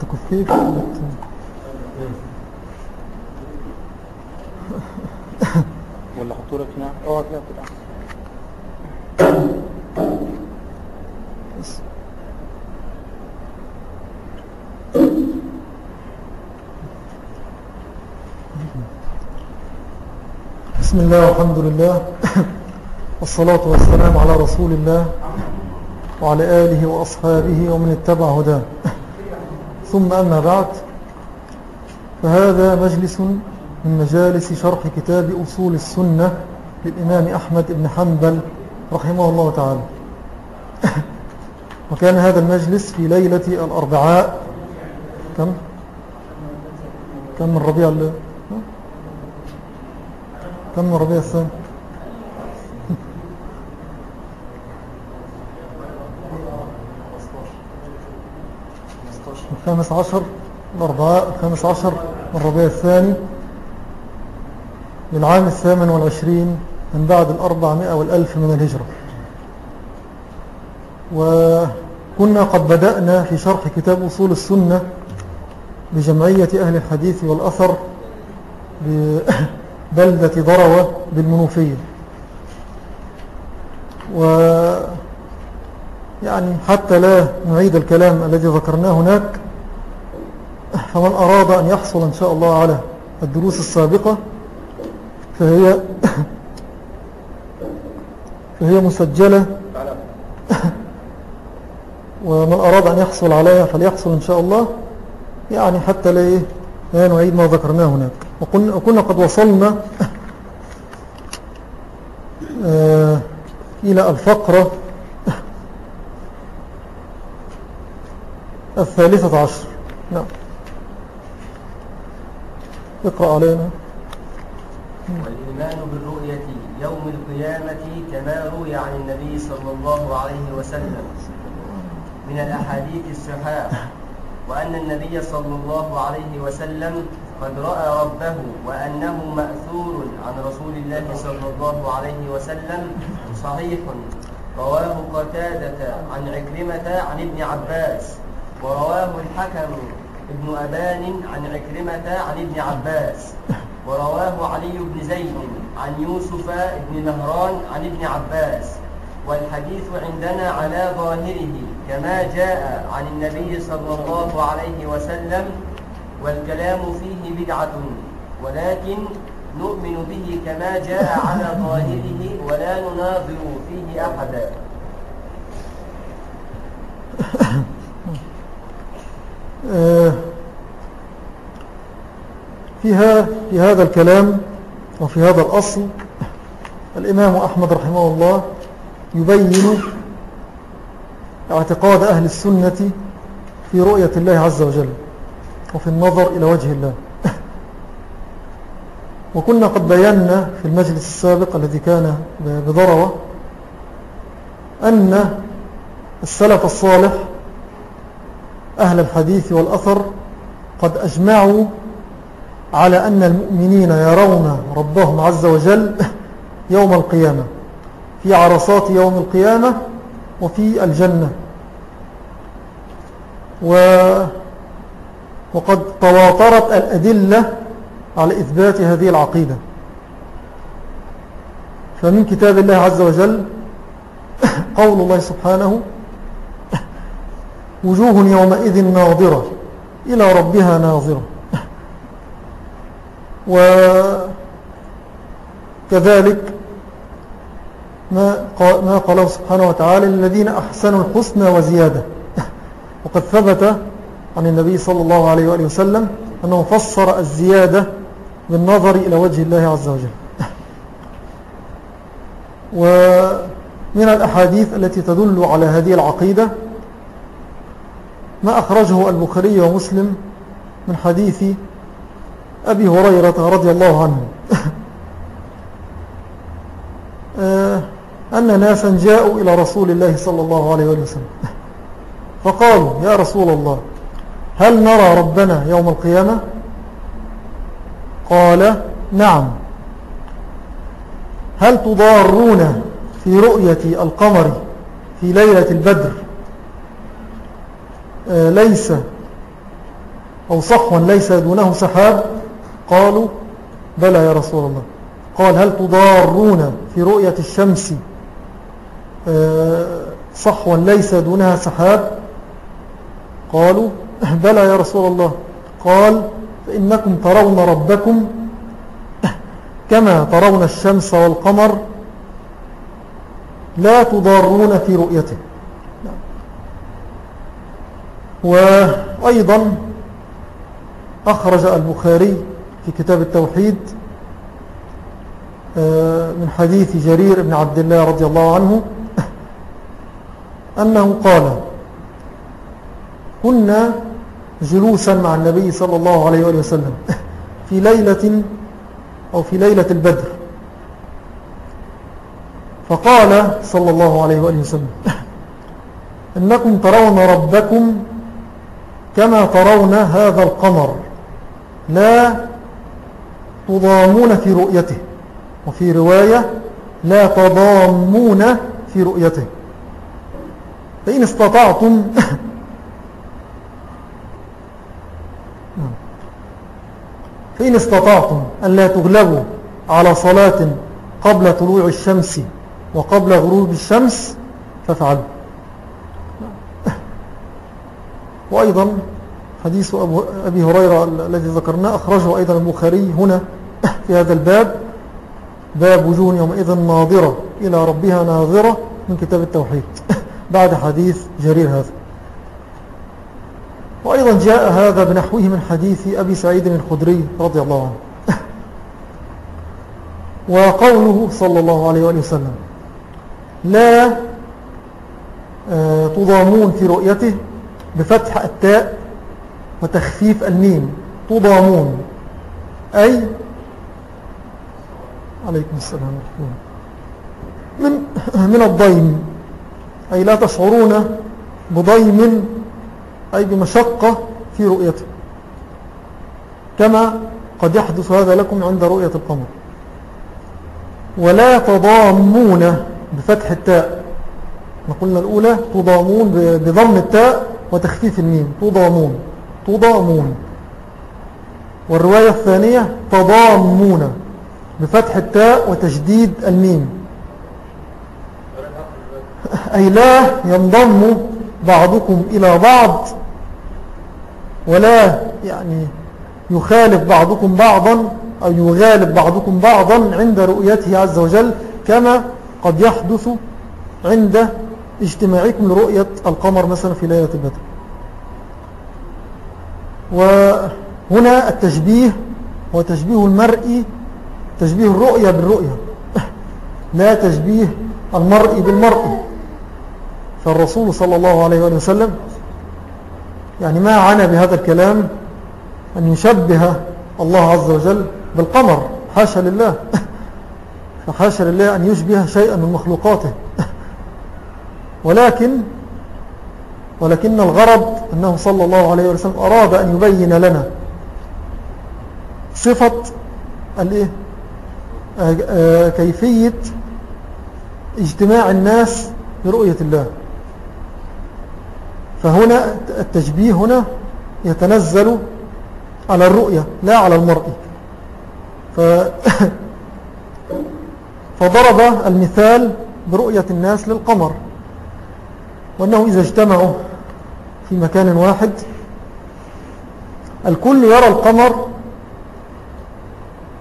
تكفيك الله والحمد لله. والصلاة والسلام على رسول الله وعلى آله وأصحابه ومن اتبع هداه. ثم أما بعد فهذا مجلس من مجالس شرح كتاب أصول السنة للإمام أحمد بن حنبل رحمه الله تعالى. وكان هذا المجلس في ليلة الأربعاء. كم؟ كم من ربيع ال- كم ربيع الثاني الخامس عشر الأربعاء الخامس عشر من ربيع الثاني للعام الثامن والعشرين من بعد الأربعمائة والألف من الهجرة. وكنا قد بدأنا في شرح كتاب أصول السنة بجمعية أهل الحديث والأثر ببلدة ضروة بالمنوفية و يعني حتى لا نعيد الكلام الذي ذكرناه هناك فمن أراد أن يحصل إن شاء الله على الدروس السابقة فهي فهي مسجلة ومن أراد أن يحصل عليها فليحصل إن شاء الله يعني حتى لا إيه؟ لا نعيد ما ذكرناه هناك وكنا, قد وصلنا آه إلى الفقرة الثالثة عشر. نعم. اقرأ علينا. والإيمان بالرؤية يوم القيامة كما روي عن النبي صلى الله عليه وسلم. من الأحاديث الصحاح وأن النبي صلى الله عليه وسلم قد رأى ربه وأنه مأثور عن رسول الله صلى الله عليه وسلم صحيح. رواه قتادة عن عكرمة عن ابن عباس ورواه الحكم ابن أبان عن عكرمة عن ابن عباس ورواه علي بن زيد عن يوسف بن مهران عن ابن عباس. والحديث عندنا على ظاهره كما جاء عن النبي صلى الله عليه وسلم والكلام فيه بدعة ولكن نؤمن به كما جاء على ظاهره ولا نناظر فيه أحدا. آه، فيها في هذا الكلام وفي هذا الأصل الإمام أحمد رحمه الله يبين اعتقاد أهل السنة في رؤية الله عز وجل وفي النظر إلى وجه الله. وكنا قد بينا في المجلس السابق الذي كان بضروة أن السلف الصالح أهل الحديث والأثر قد أجمعوا على أن المؤمنين يرون ربهم عز وجل يوم القيامة في عرصات يوم القيامة وفي الجنة. و وقد تواترت الأدلة على إثبات هذه العقيدة. فمن كتاب الله عز وجل قول الله سبحانه وجوه يومئذ ناظرة إلى ربها ناظرة. وكذلك ما قاله سبحانه وتعالى للذين أحسنوا الحسنى وزيادة. وقد ثبت عن النبي صلى الله عليه وآله وسلم أنه فسر الزيادة بالنظر إلى وجه الله عز وجل. ومن الأحاديث التي تدل على هذه العقيدة ما أخرجه البخاري ومسلم من حديث أبي هريرة رضي الله عنه. أن ناسا جاءوا إلى رسول الله صلى الله عليه وسلم. فقالوا يا رسول الله هل نرى ربنا يوم القيامة؟ قال نعم. هل تضارون في رؤية القمر في ليلة البدر؟ آه، ليس. أو صحوا ليس دونه سحاب؟ قالوا بلى يا رسول الله. قال هل تضارون في رؤية الشمس؟ آه، صحوا ليس دونها سحاب؟ قالوا بلى يا رسول الله. قال فإنكم ترون ربكم كما ترون الشمس والقمر لا تضارون في رؤيته. وأيضا أخرج البخاري في كتاب التوحيد آه، من حديث جرير بن عبد الله رضي الله عنه أنه قال كنا جلوسا مع النبي صلى الله عليه وآله وسلم في ليلة أو في ليلة البدر. فقال صلى الله عليه وآله وسلم إنكم ترون ربكم كما ترون هذا القمر لا تضامون في رؤيته وفي رواية لا تضامون في رؤيته. فإن استطعتم فإن استطعتم أن لا تغلبوا على صلاة قبل طلوع الشمس وقبل غروب الشمس فافعلوا. وأيضا حديث أبي هريرة الذي ذكرناه أخرجه أيضا البخاري هنا في هذا الباب. باب وجوه يومئذ ناظرة إلى ربها ناظرة من كتاب التوحيد. بعد حديث جرير هذا. وأيضا جاء هذا بنحوه من حديث أبي سعيد الخدري رضي الله عنه. وقوله صلى الله عليه وآله وسلم لا آه، تضامون في رؤيته بفتح التاء وتخفيف الميم. تضامون. أي؟ عليكم السلام من, من الضيم. أي لا تشعرون بضيم أي بمشقة في رؤيته. كما قد يحدث هذا لكم عند رؤية القمر. ولا تضامون بفتح التاء. نقولنا الأولى تضامون بضم التاء وتخفيف الميم. تضامون. تضامون. والرواية الثانية تضامون بفتح التاء وتشديد الميم. أي لا ينضم بعضكم إلى بعض ولا يعني يخالف بعضكم بعضا أو يغالب بعضكم بعضا عند رؤيته عز وجل كما قد يحدث عند اجتماعكم لرؤية القمر مثلا في ليلة البدر. وهنا التشبيه هو تشبيه المرء تشبيه الرؤية بالرؤية. لا تشبيه المرء بالمرء. فالرسول صلى الله عليه وسلم يعني ما عنى بهذا الكلام أن يشبه الله عز وجل بالقمر. حاشا لله. فحاشا لله أن يشبه شيئا من مخلوقاته. ولكن ولكن الغرض أنه صلى الله عليه وسلم أراد أن يبين لنا صفة آه، آه، كيفية اجتماع الناس برؤية الله. فهنا التشبيه هنا يتنزل على الرؤية لا على المرء. ف فضرب المثال برؤية الناس للقمر وأنه إذا اجتمعوا في مكان واحد الكل يرى القمر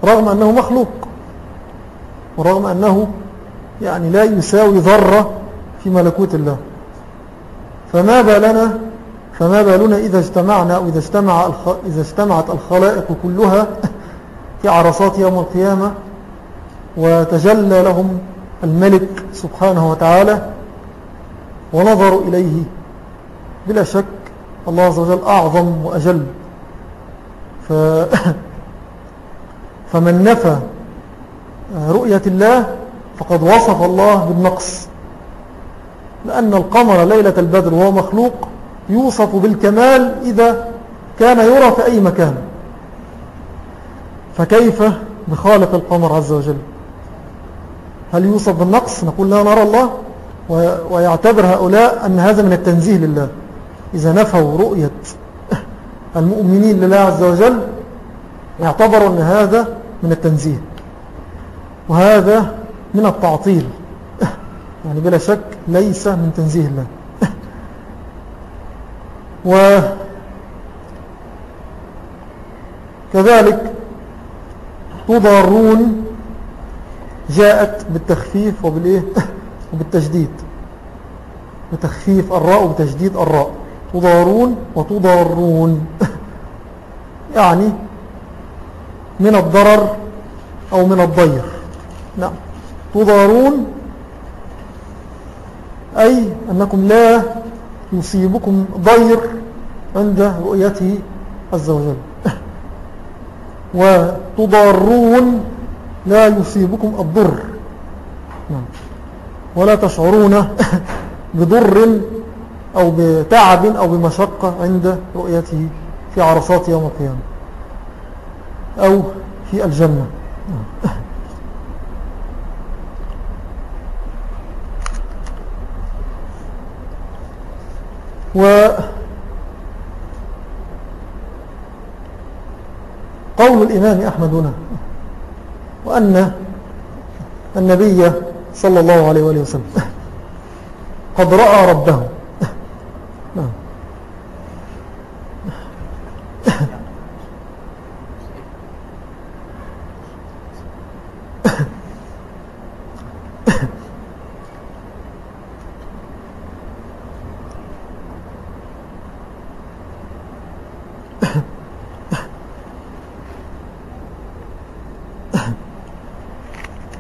رغم أنه مخلوق ورغم أنه يعني لا يساوي ذرة في ملكوت الله. فما بالنا فما بالنا إذا اجتمعنا أو إذا, اجتمع إذا اجتمعت الخلائق كلها في عرصات يوم القيامة وتجلى لهم الملك سبحانه وتعالى ونظروا إليه بلا شك الله عز وجل أعظم وأجل. ف فمن نفى رؤية الله فقد وصف الله بالنقص. لأن القمر ليلة البدر وهو مخلوق يوصف بالكمال إذا كان يرى في أي مكان. فكيف بخالق القمر عز وجل؟ هل يوصف بالنقص؟ نقول لا نرى الله ويعتبر هؤلاء أن هذا من التنزيه لله. إذا نفوا رؤية المؤمنين لله عز وجل يعتبروا أن هذا من التنزيه. وهذا من التعطيل. يعني بلا شك ليس من تنزيه الله. وكذلك تضارون جاءت بالتخفيف وبالايه؟ وبالتجديد. بتخفيف الراء وبتجديد الراء. تضارون وتضارون. يعني من الضرر أو من الضير. نعم. تضارون أي أنكم لا يصيبكم ضير عند رؤيته عز وجل. وتضارون لا يصيبكم الضر. نعم. ولا تشعرون بضر أو بتعب أو بمشقة عند رؤيته في عرصات يوم القيامة أو في الجنة. و قول الإمام أحمد هنا وأن النبي صلى الله عليه وسلم قد رأى ربه نعم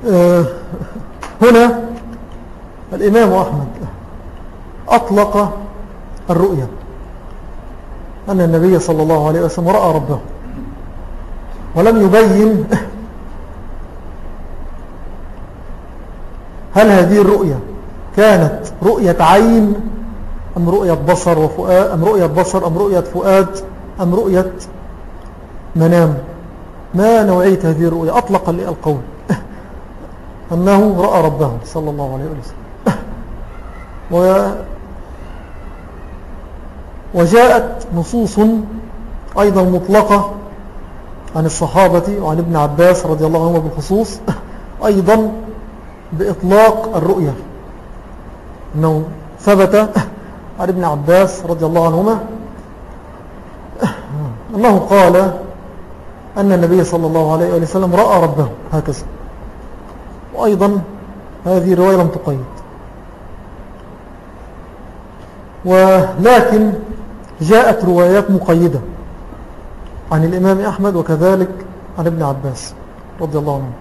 آه، هنا الإمام أحمد أطلق الرؤيا. أن النبي صلى الله عليه وسلم رأى ربه ولم يبين هل هذه الرؤيا كانت رؤية عين أم رؤية بصر وفؤاد أم رؤية بصر أم رؤية فؤاد أم رؤية منام؟ ما نوعية هذه الرؤيا؟ أطلق القول أنه رأى ربه صلى الله عليه وسلم. و وجاءت نصوص أيضا مطلقة عن الصحابة وعن ابن عباس رضي الله عنه بالخصوص أيضا بإطلاق الرؤية أنه ثبت عن ابن عباس رضي الله عنهما أنه قال أن النبي صلى الله عليه وسلم رأى ربه هكذا. وأيضا هذه رواية لم تقيد. ولكن جاءت روايات مقيدة عن الإمام أحمد وكذلك عن ابن عباس رضي الله عنه.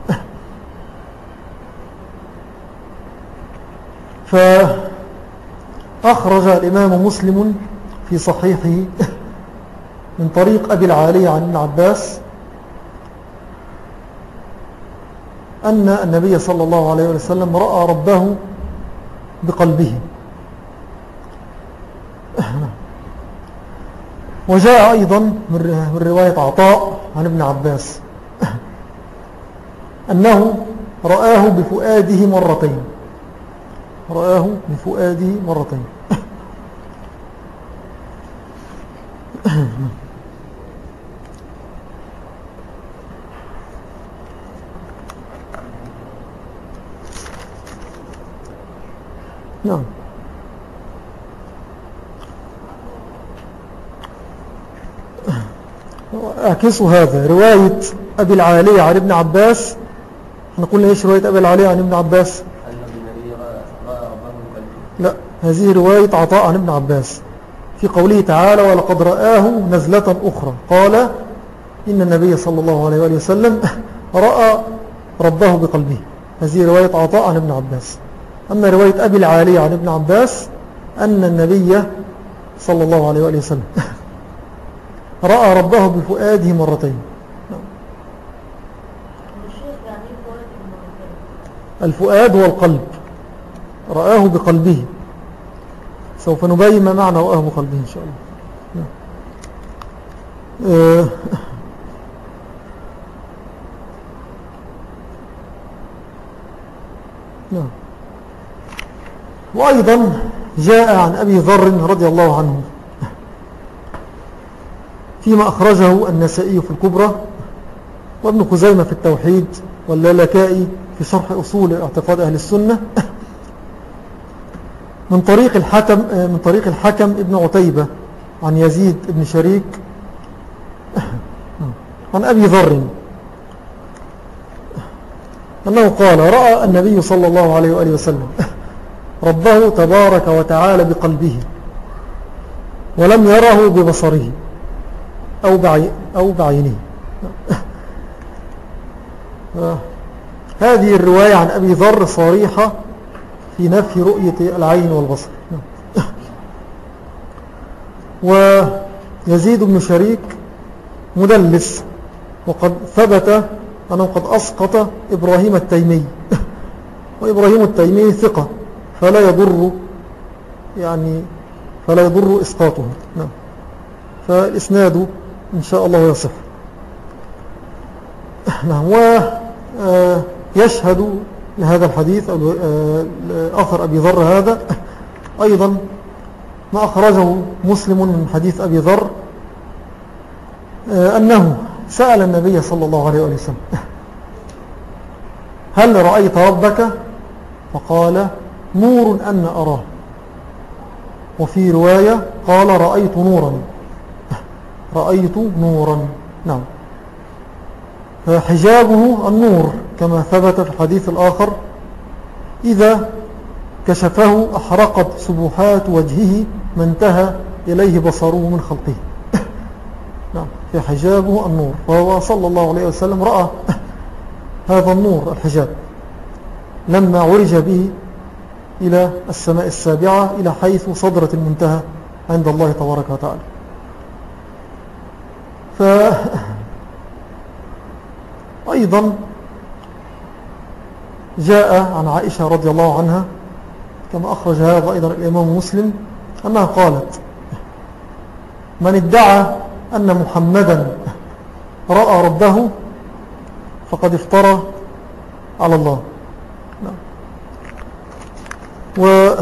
فأخرج الإمام مسلم في صحيحه من طريق أبي العالي عن ابن عباس أن النبي صلى الله عليه وسلم رأى ربه بقلبه. وجاء أيضا من رواية عطاء عن ابن عباس. أنه رآه بفؤاده مرتين. رآه بفؤاده مرتين. نعم. أعكسوا هذا. رواية أبي العالية عن ابن عباس. إحنا قلنا إيش رواية أبي العالية عن ابن عباس؟ لا هذه رواية عطاء عن ابن عباس. في قوله تعالى ولقد رآه نزلة أخرى قال إن النبي صلى الله عليه وآله وسلم رأى ربه بقلبه هذه رواية عطاء عن ابن عباس. أما رواية أبي العالية عن ابن عباس أن النبي صلى الله عليه وآله وسلم رأى ربه بفؤاده مرتين. الفؤاد هو القلب. رآه بقلبه. سوف نبين ما معنى رآه بقلبه إن شاء الله. آه. وأيضا جاء عن أبي ذر رضي الله عنه. فيما أخرجه النسائي في الكبرى وابن خزيمة في التوحيد واللالكائي في شرح أصول اعتقاد أهل السنة. من طريق الحكم من طريق الحكم ابن عتيبة عن يزيد ابن شريك عن أبي ذر أنه قال رأى النبي صلى الله عليه وآله وسلم ربه تبارك وتعالى بقلبه ولم يره ببصره. أو, بعي أو بعينه هذه الرواية عن أبي ذر صريحة في نفي رؤية العين والبصر. ويزيد بن شريك مدلس وقد ثبت أنه قد أسقط إبراهيم التيمي. وإبراهيم التيمي ثقة فلا يضر يعني فلا يضر إسقاطه. نعم. فالإسناد إن شاء الله يصف نعم ويشهد آه، لهذا الحديث أو آه، أثر أبي ذر هذا. أيضا ما أخرجه مسلم من حديث أبي ذر آه، أنه سأل النبي صلى الله عليه وسلم هل رأيت ربك؟ فقال نور أن أراه. وفي رواية قال رأيت نورا. رأيت نورا. نعم. فحجابه النور كما ثبت في الحديث الآخر. إذا كشفه أحرقت سبحات وجهه ما انتهى إليه بصره من خلقه. نعم. في حجابه النور. فهو صلى الله عليه وسلم رأى هذا النور الحجاب. لما عرج به إلى السماء السابعة إلى حيث صدرت المنتهى عند الله تبارك وتعالى. ف أيضا جاء عن عائشة رضي الله عنها كما أخرج هذا أيضا الإمام مسلم أنها قالت من ادعى أن محمدا رأى ربه فقد افترى على الله نعم. و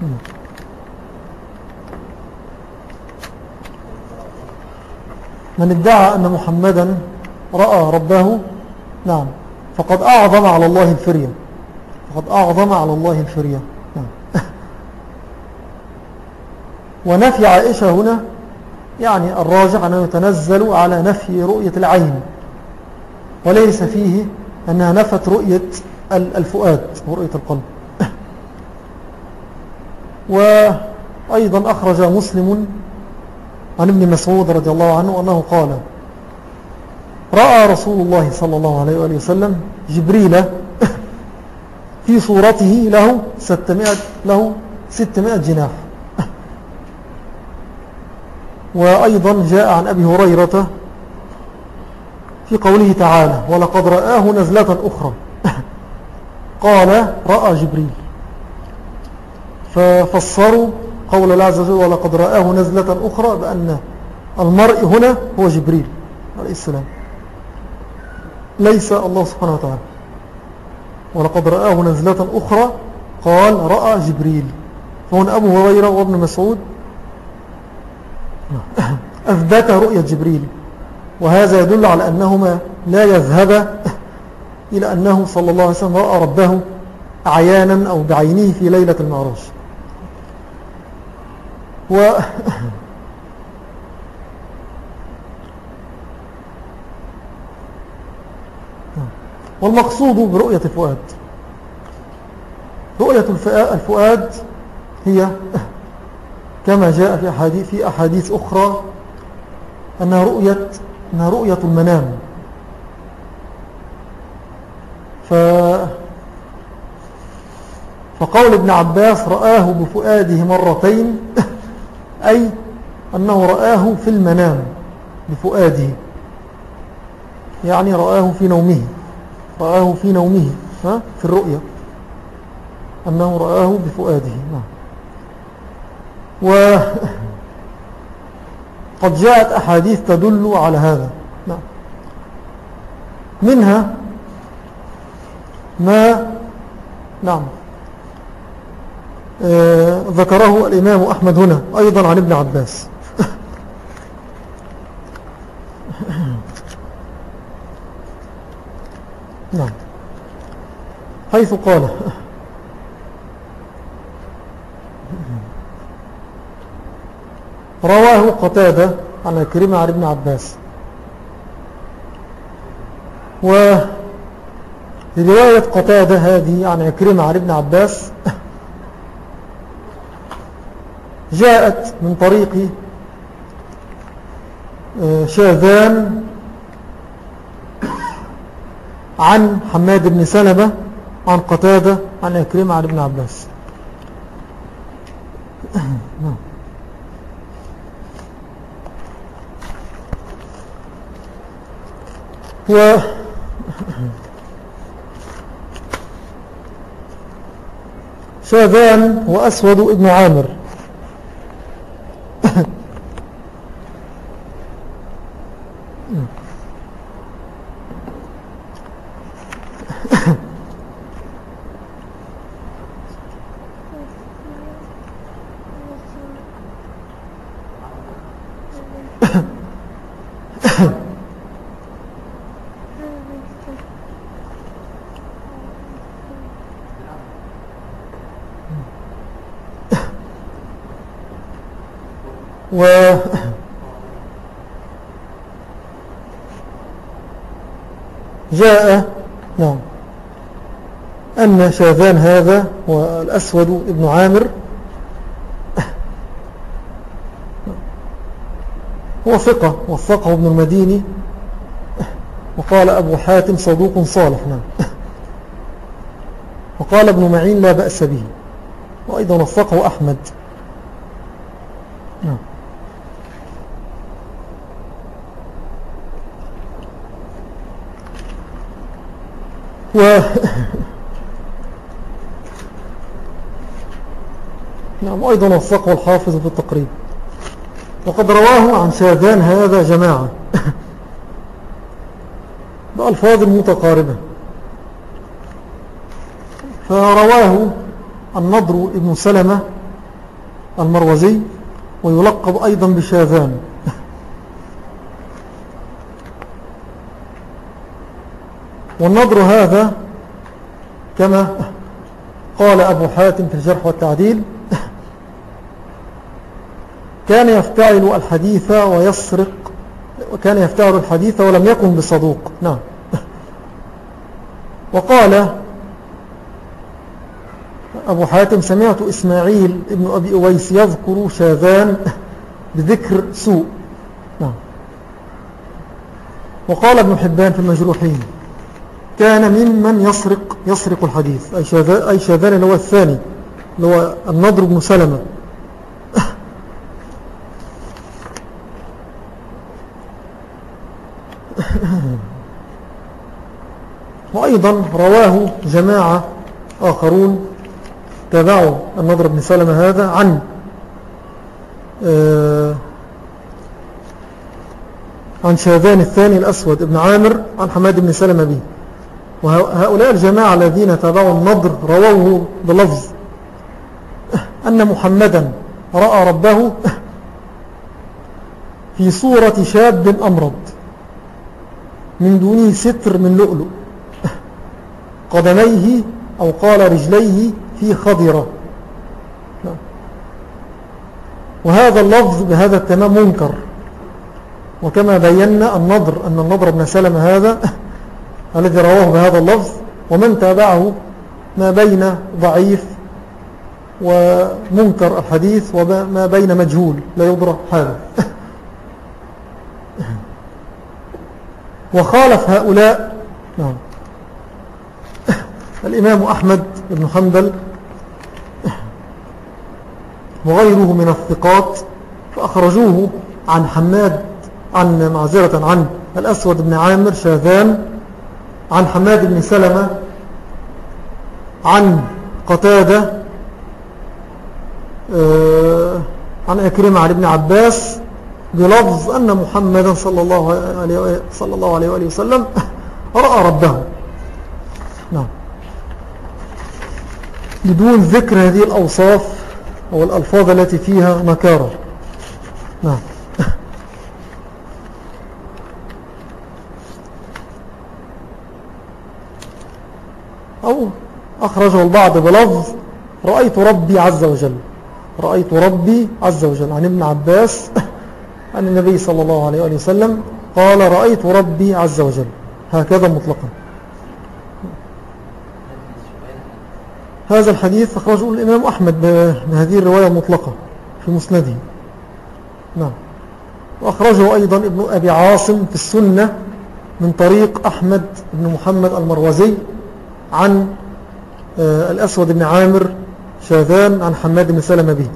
من ادعى أن محمدا رأى ربه نعم. فقد أعظم على الله الفرية. فقد أعظم على الله الفرية. نعم. ونفي عائشة هنا يعني الراجع أنه يتنزل على نفي رؤية العين. وليس فيه أنها نفت رؤية الفؤاد ورؤية القلب. وأيضا أخرج مسلم عن ابن مسعود رضي الله عنه أنه قال رأى رسول الله صلى الله عليه وآله وسلم جبريل في صورته له ستمائة, له ستمائة جناح. وأيضا جاء عن أبي هريرة في قوله تعالى ولقد رآه نزلة أخرى. قال رأى جبريل. ففسروا قول الله عز وجل ولقد رآه نزلة أخرى بأن المرء هنا هو جبريل عليه السلام. ليس الله سبحانه وتعالى. ولقد رآه نزلة أخرى قال رأى جبريل. فهنا أبو هريرة وابن مسعود. أثبت رؤية جبريل. وهذا يدل على أنهما لا يذهب إلى أنه صلى الله عليه وسلم رأى ربه عيانا أو بعينه في ليلة المعراج. و والمقصود برؤية الفؤاد. رؤية الفؤاد هي كما جاء في أحاديث, في أحاديث أخرى أنها رؤية, أنها رؤية المنام. ف فقول ابن عباس رآه بفؤاده مرتين أي أنه رآه في المنام بفؤاده يعني رآه في نومه. رآه في نومه في الرؤية أنه رآه بفؤاده. نعم. وقد جاءت أحاديث تدل على هذا. نعم. منها ما نعم. ذكره الإمام أحمد هنا أيضا عن ابن عباس. نعم. حيث قال. رواه قتادة عن كريم عن ابن عباس. و رواية قتادة هذه عن عكرمة عن ابن عباس. جاءت من طريق آه، شاذان عن حماد بن سلمة عن قتادة عن عكرمة عن ابن عباس. و شاذان وأسود ابن عامر. 嗯。جاء نعم أن شاذان هذا والأسود ابن عامر. هو ثقة وثقه ابن المديني. وقال أبو حاتم صدوق صالح نعم. وقال ابن معين لا بأس به. وأيضا وثقه أحمد. و نعم أيضا وثقه الحافظ في التقريب. وقد رواه عن شاذان هذا جماعة. بألفاظ متقاربة. فرواه النضر ابن سلمة المروزي ويلقب أيضا بشاذان. والنظر هذا كما قال أبو حاتم في الجرح والتعديل كان يفتعل الحديث ويسرق وكان يفتعل الحديث ولم يكن بصدوق. نعم. وقال أبو حاتم سمعت إسماعيل ابن أبي أويس يذكر شاذان بذكر سوء. نعم. وقال ابن حبان في المجروحين كان ممن يسرق يسرق الحديث. أي شاذان, أي شاذان اللي هو الثاني اللي هو النضر بن سلمة. وأيضا رواه جماعة آخرون تابعوا النضر بن سلمة هذا عن آه، عن شاذان الثاني الأسود ابن عامر عن حماد بن سلمة به. وهؤلاء الجماعة الذين تابعوا النضر رووه بلفظ. أن محمدا رأى ربه في صورة شاب أمرض من دونه ستر من لؤلؤ قدميه أو قال رجليه في خضرة. وهذا اللفظ بهذا التمام منكر. وكما بينا النضر أن النضر بن سلم هذا الذي رواه بهذا اللفظ ومن تابعه ما بين ضعيف ومنكر الحديث وما بين مجهول لا يضرع حاله. وخالف هؤلاء نعم. الإمام أحمد بن حنبل وغيره من الثقات فأخرجوه عن حماد عن معذرة عن الأسود بن عامر شاذان عن حماد بن سلمة عن قتادة آه، عن أكرمة عن ابن عباس بلفظ أن محمدا صلى الله عليه, صلى الله عليه وآله وسلم رأى ربه. نعم. بدون ذكر هذه الأوصاف أو الألفاظ التي فيها نكارة نعم. أو أخرجه البعض بلفظ رأيت ربي عز وجل. رأيت ربي عز وجل. عن ابن عباس عن النبي صلى الله عليه وسلم قال رأيت ربي عز وجل. هكذا مطلقا. هذا الحديث أخرجه الإمام أحمد بهذه الرواية المطلقة في مسنده. نعم. وأخرجه أيضا ابن أبي عاصم في السنة من طريق أحمد بن محمد المروزي عن آه، الأسود بن عامر شاذان عن حماد بن سلم به.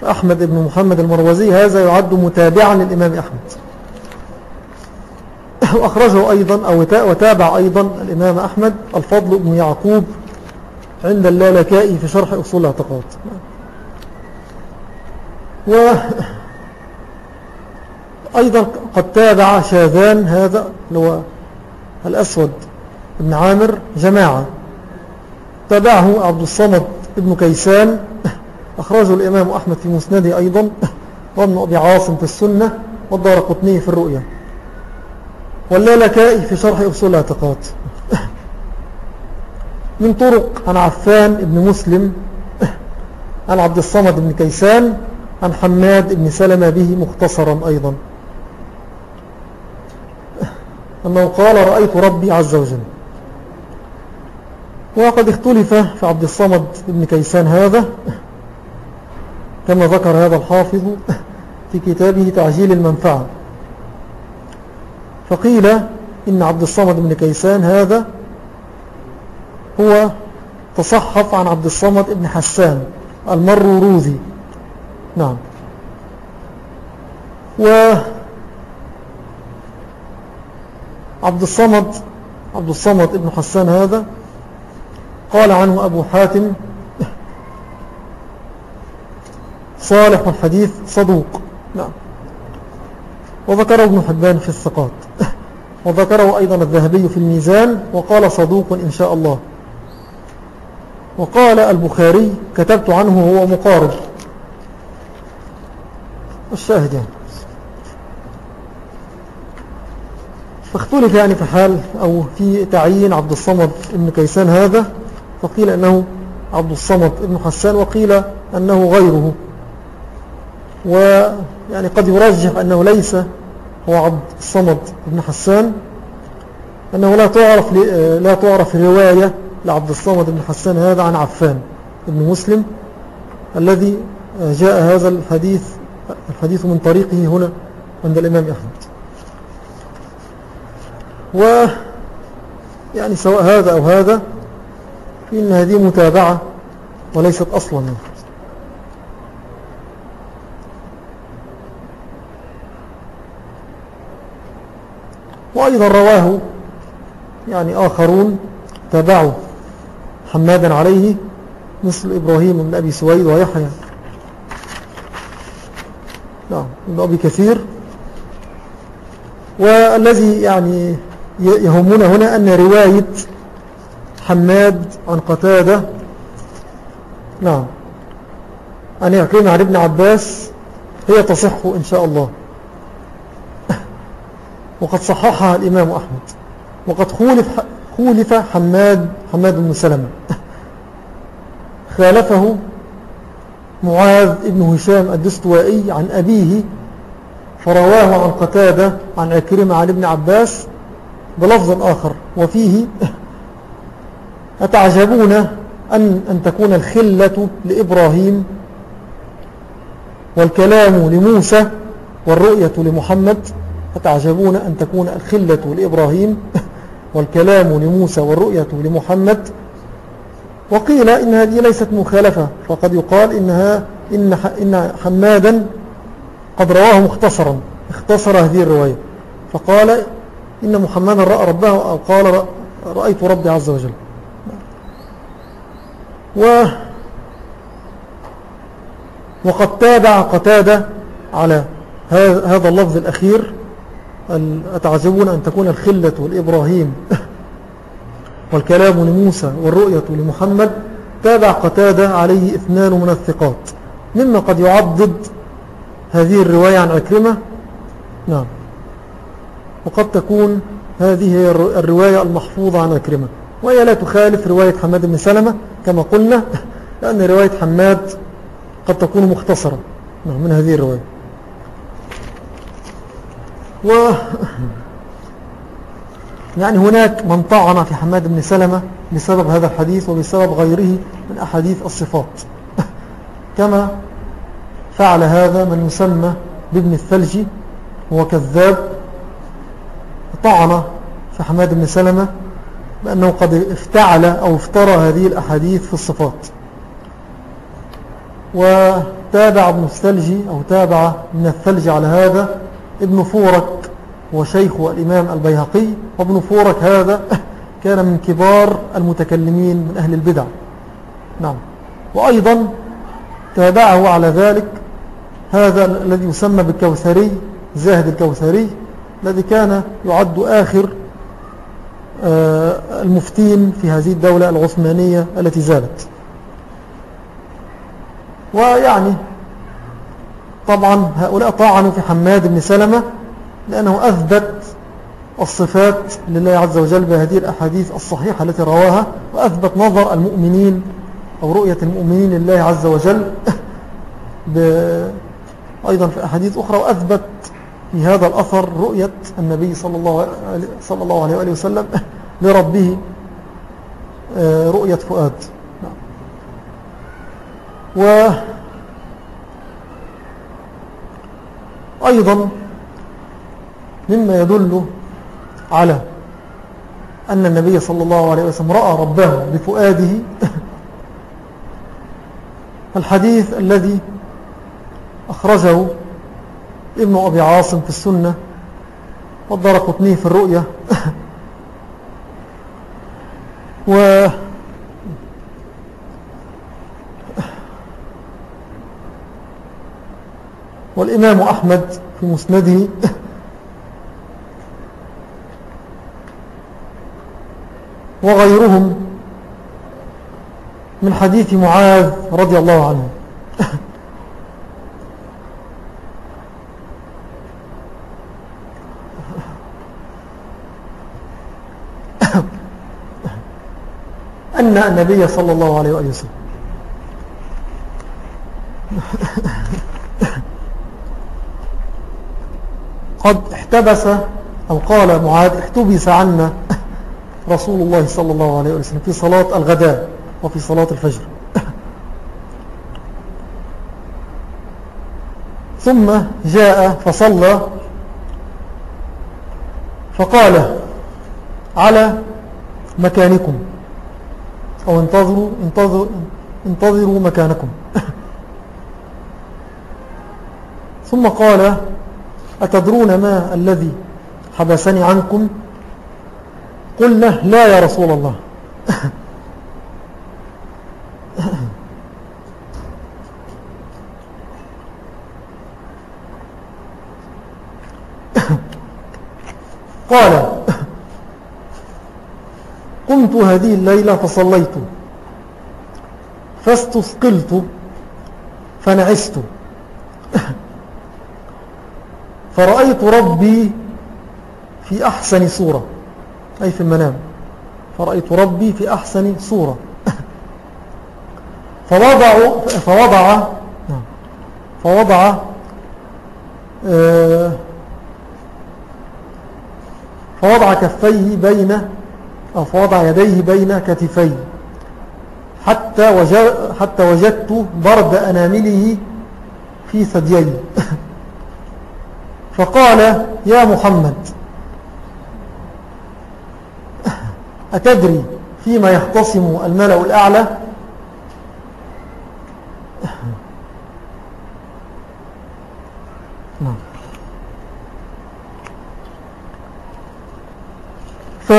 فأحمد بن محمد المروزي هذا يعد متابعا للإمام أحمد. وأخرجه أيضا أو وتابع أيضا الإمام أحمد الفضل بن يعقوب عند اللالكائي في شرح أصول الاعتقاد. و أيضا قد تابع شاذان هذا هو الأسود. بن عامر جماعة. تابعه عبد الصمد ابن كيسان. أخرجه الإمام أحمد في مسنده أيضا. وابن أبي عاصم في السنة. والدار قطني في الرؤية واللالكائي في شرح أصول الاعتقاد. من طرق عن عفان ابن مسلم. عن عبد الصمد بن كيسان. عن حماد بن سلمة به مختصرا أيضا. أنه قال رأيت ربي عز وجل وقد اختلف في عبد الصمد بن كيسان هذا كما ذكر هذا الحافظ في كتابه تعجيل المنفعة. فقيل إن عبد الصمد بن كيسان هذا هو تصحف عن عبد الصمد بن حسان المروروذي. نعم. و عبد الصمد عبد الصمد بن حسان هذا قال عنه أبو حاتم صالح الحديث صدوق. نعم. وذكره ابن حبان في الثقات. وذكره أيضا الذهبي في الميزان وقال صدوق إن شاء الله. وقال البخاري كتبت عنه هو مقارب الشاهد يعني. فاختلف يعني في حال أو في تعيين عبد الصمد ابن كيسان هذا فقيل أنه عبد الصمد ابن حسان وقيل أنه غيره. ويعني قد يرجح أنه ليس هو عبد الصمد ابن حسان أنه لا تعرف, لا تعرف رواية لعبد الصمد بن حسان هذا عن عفان ابن مسلم الذي جاء هذا الحديث الحديث من طريقه هنا عند الإمام أحمد. و يعني سواء هذا أو هذا فإن هذه متابعة وليست أصلا. وأيضا رواه يعني آخرون تابعوا حمادا عليه مثل إبراهيم بن أبي سويد ويحيى. نعم بن أبي كثير. والذي يعني يهمنا هنا أن رواية حماد عن قتادة. نعم. عن يعقين عن ابن عباس هي تصح إن شاء الله. وقد صححها الإمام أحمد. وقد خولف, خولف حماد حماد بن سلمة. خالفه معاذ ابن هشام الدستوائي عن أبيه فرواه عن قتادة عن عكرمة عن ابن عباس بلفظ آخر. وفيه أتعجبون أن, أن تكون الخلة لإبراهيم والكلام لموسى والرؤية لمحمد؟ أتعجبون أن تكون الخلة لإبراهيم والكلام لموسى والرؤية لمحمد؟ وقيل إن هذه ليست مخالفة فقد يقال إنها إن, إن حمادا قد رواه مختصرا اختصر هذه الرواية. فقال إن محمدا رأى ربه أو قال رأيت ربي عز وجل. و وقد تابع قتادة على هذا اللفظ الأخير أتعجبون أن تكون الخلة والإبراهيم والكلام لموسى والرؤية لمحمد تابع قتادة عليه اثنان من الثقات. مما قد يعضد هذه الرواية عن عكرمة. نعم. وقد تكون هذه الرواية المحفوظة عن عكرمة. وهي لا تخالف رواية حماد بن سلمة كما قلنا لأن رواية حماد قد تكون مختصرة. نعم من هذه الرواية. و يعني هناك من طعن في حماد بن سلمة بسبب هذا الحديث وبسبب غيره من أحاديث الصفات. كما فعل هذا من يسمى بابن الثلجي هو كذاب طعن في حماد بن سلمة بأنه قد افتعل أو افترى هذه الأحاديث في الصفات. وتابع ابن الثلجي أو تابع ابن الثلجي على هذا ابن فورك وشيخ الإمام البيهقي وابن فورك هذا كان من كبار المتكلمين من أهل البدع. نعم. وأيضا تابعه على ذلك هذا الذي يسمى بالكوثري زاهد الكوثري الذي كان يعد آخر المفتين في هذه الدولة العثمانية التي زالت. ويعني طبعا هؤلاء طعنوا في حماد بن سلمة لأنه أثبت الصفات لله عز وجل بهذه الأحاديث الصحيحة التي رواها وأثبت نظر المؤمنين أو رؤية المؤمنين لله عز وجل أيضا في أحاديث أخرى وأثبت في هذا الأثر رؤية النبي صلى الله, صلى الله عليه وآله وسلم لربه آه، رؤية فؤاد نعم. و أيضا مما يدل على أن النبي صلى الله عليه وسلم رأى ربه بفؤاده الحديث الذي أخرجه ابن أبي عاصم في السنة والدار قطنيه في الرؤية و والإمام أحمد في مسنده. وغيرهم من حديث معاذ رضي الله عنه. النبي صلى الله عليه وآله وسلم. قد احتبس أو قال معاذ احتبس عنا رسول الله صلى الله عليه وسلم في صلاة الغداء وفي صلاة الفجر. ثم جاء فصلى فقال على مكانكم. أو انتظروا, انتظروا, انتظروا مكانكم. ثم قال أتدرون ما الذي حبسني عنكم؟ قلنا لا يا رسول الله. قال قمت هذه الليلة فصليت. فاستثقلت فنعست. فرأيت ربي في أحسن صورة. أي في المنام. فرأيت ربي في أحسن صورة. فوضع فوضع نعم. فوضع آه، فوضع كفيه بين أو فوضع يديه بين كتفيه. حتى, حتى وجدت برد أنامله في ثديي فقال يا محمد أتدري فيما يختصم الملأ الأعلى نعم ف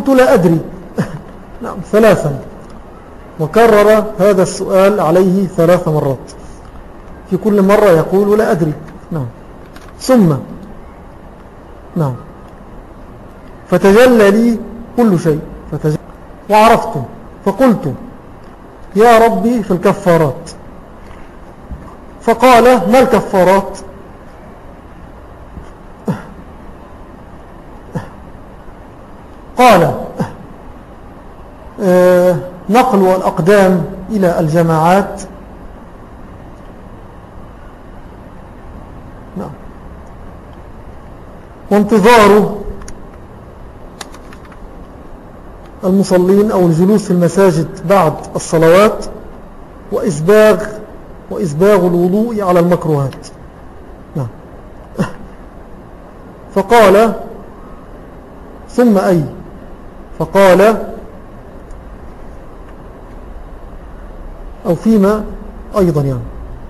فقلت لا أدري. نعم ثلاثا. وكرر هذا السؤال عليه ثلاث مرات. في كل مرة يقول لا أدري. نعم. ثم نعم. فتجلى لي كل شيء. فتجلى. وعرفت فقلت يا ربي في الكفارات. فقال ما الكفارات؟ قال آه، نقل الأقدام إلى الجماعات. نعم. وانتظار المصلين أو الجلوس في المساجد بعد الصلوات وإسباغ وإسباغ الوضوء على المكروهات. نعم. فقال ثم أي؟ فقال أو فيما أيضا يعني.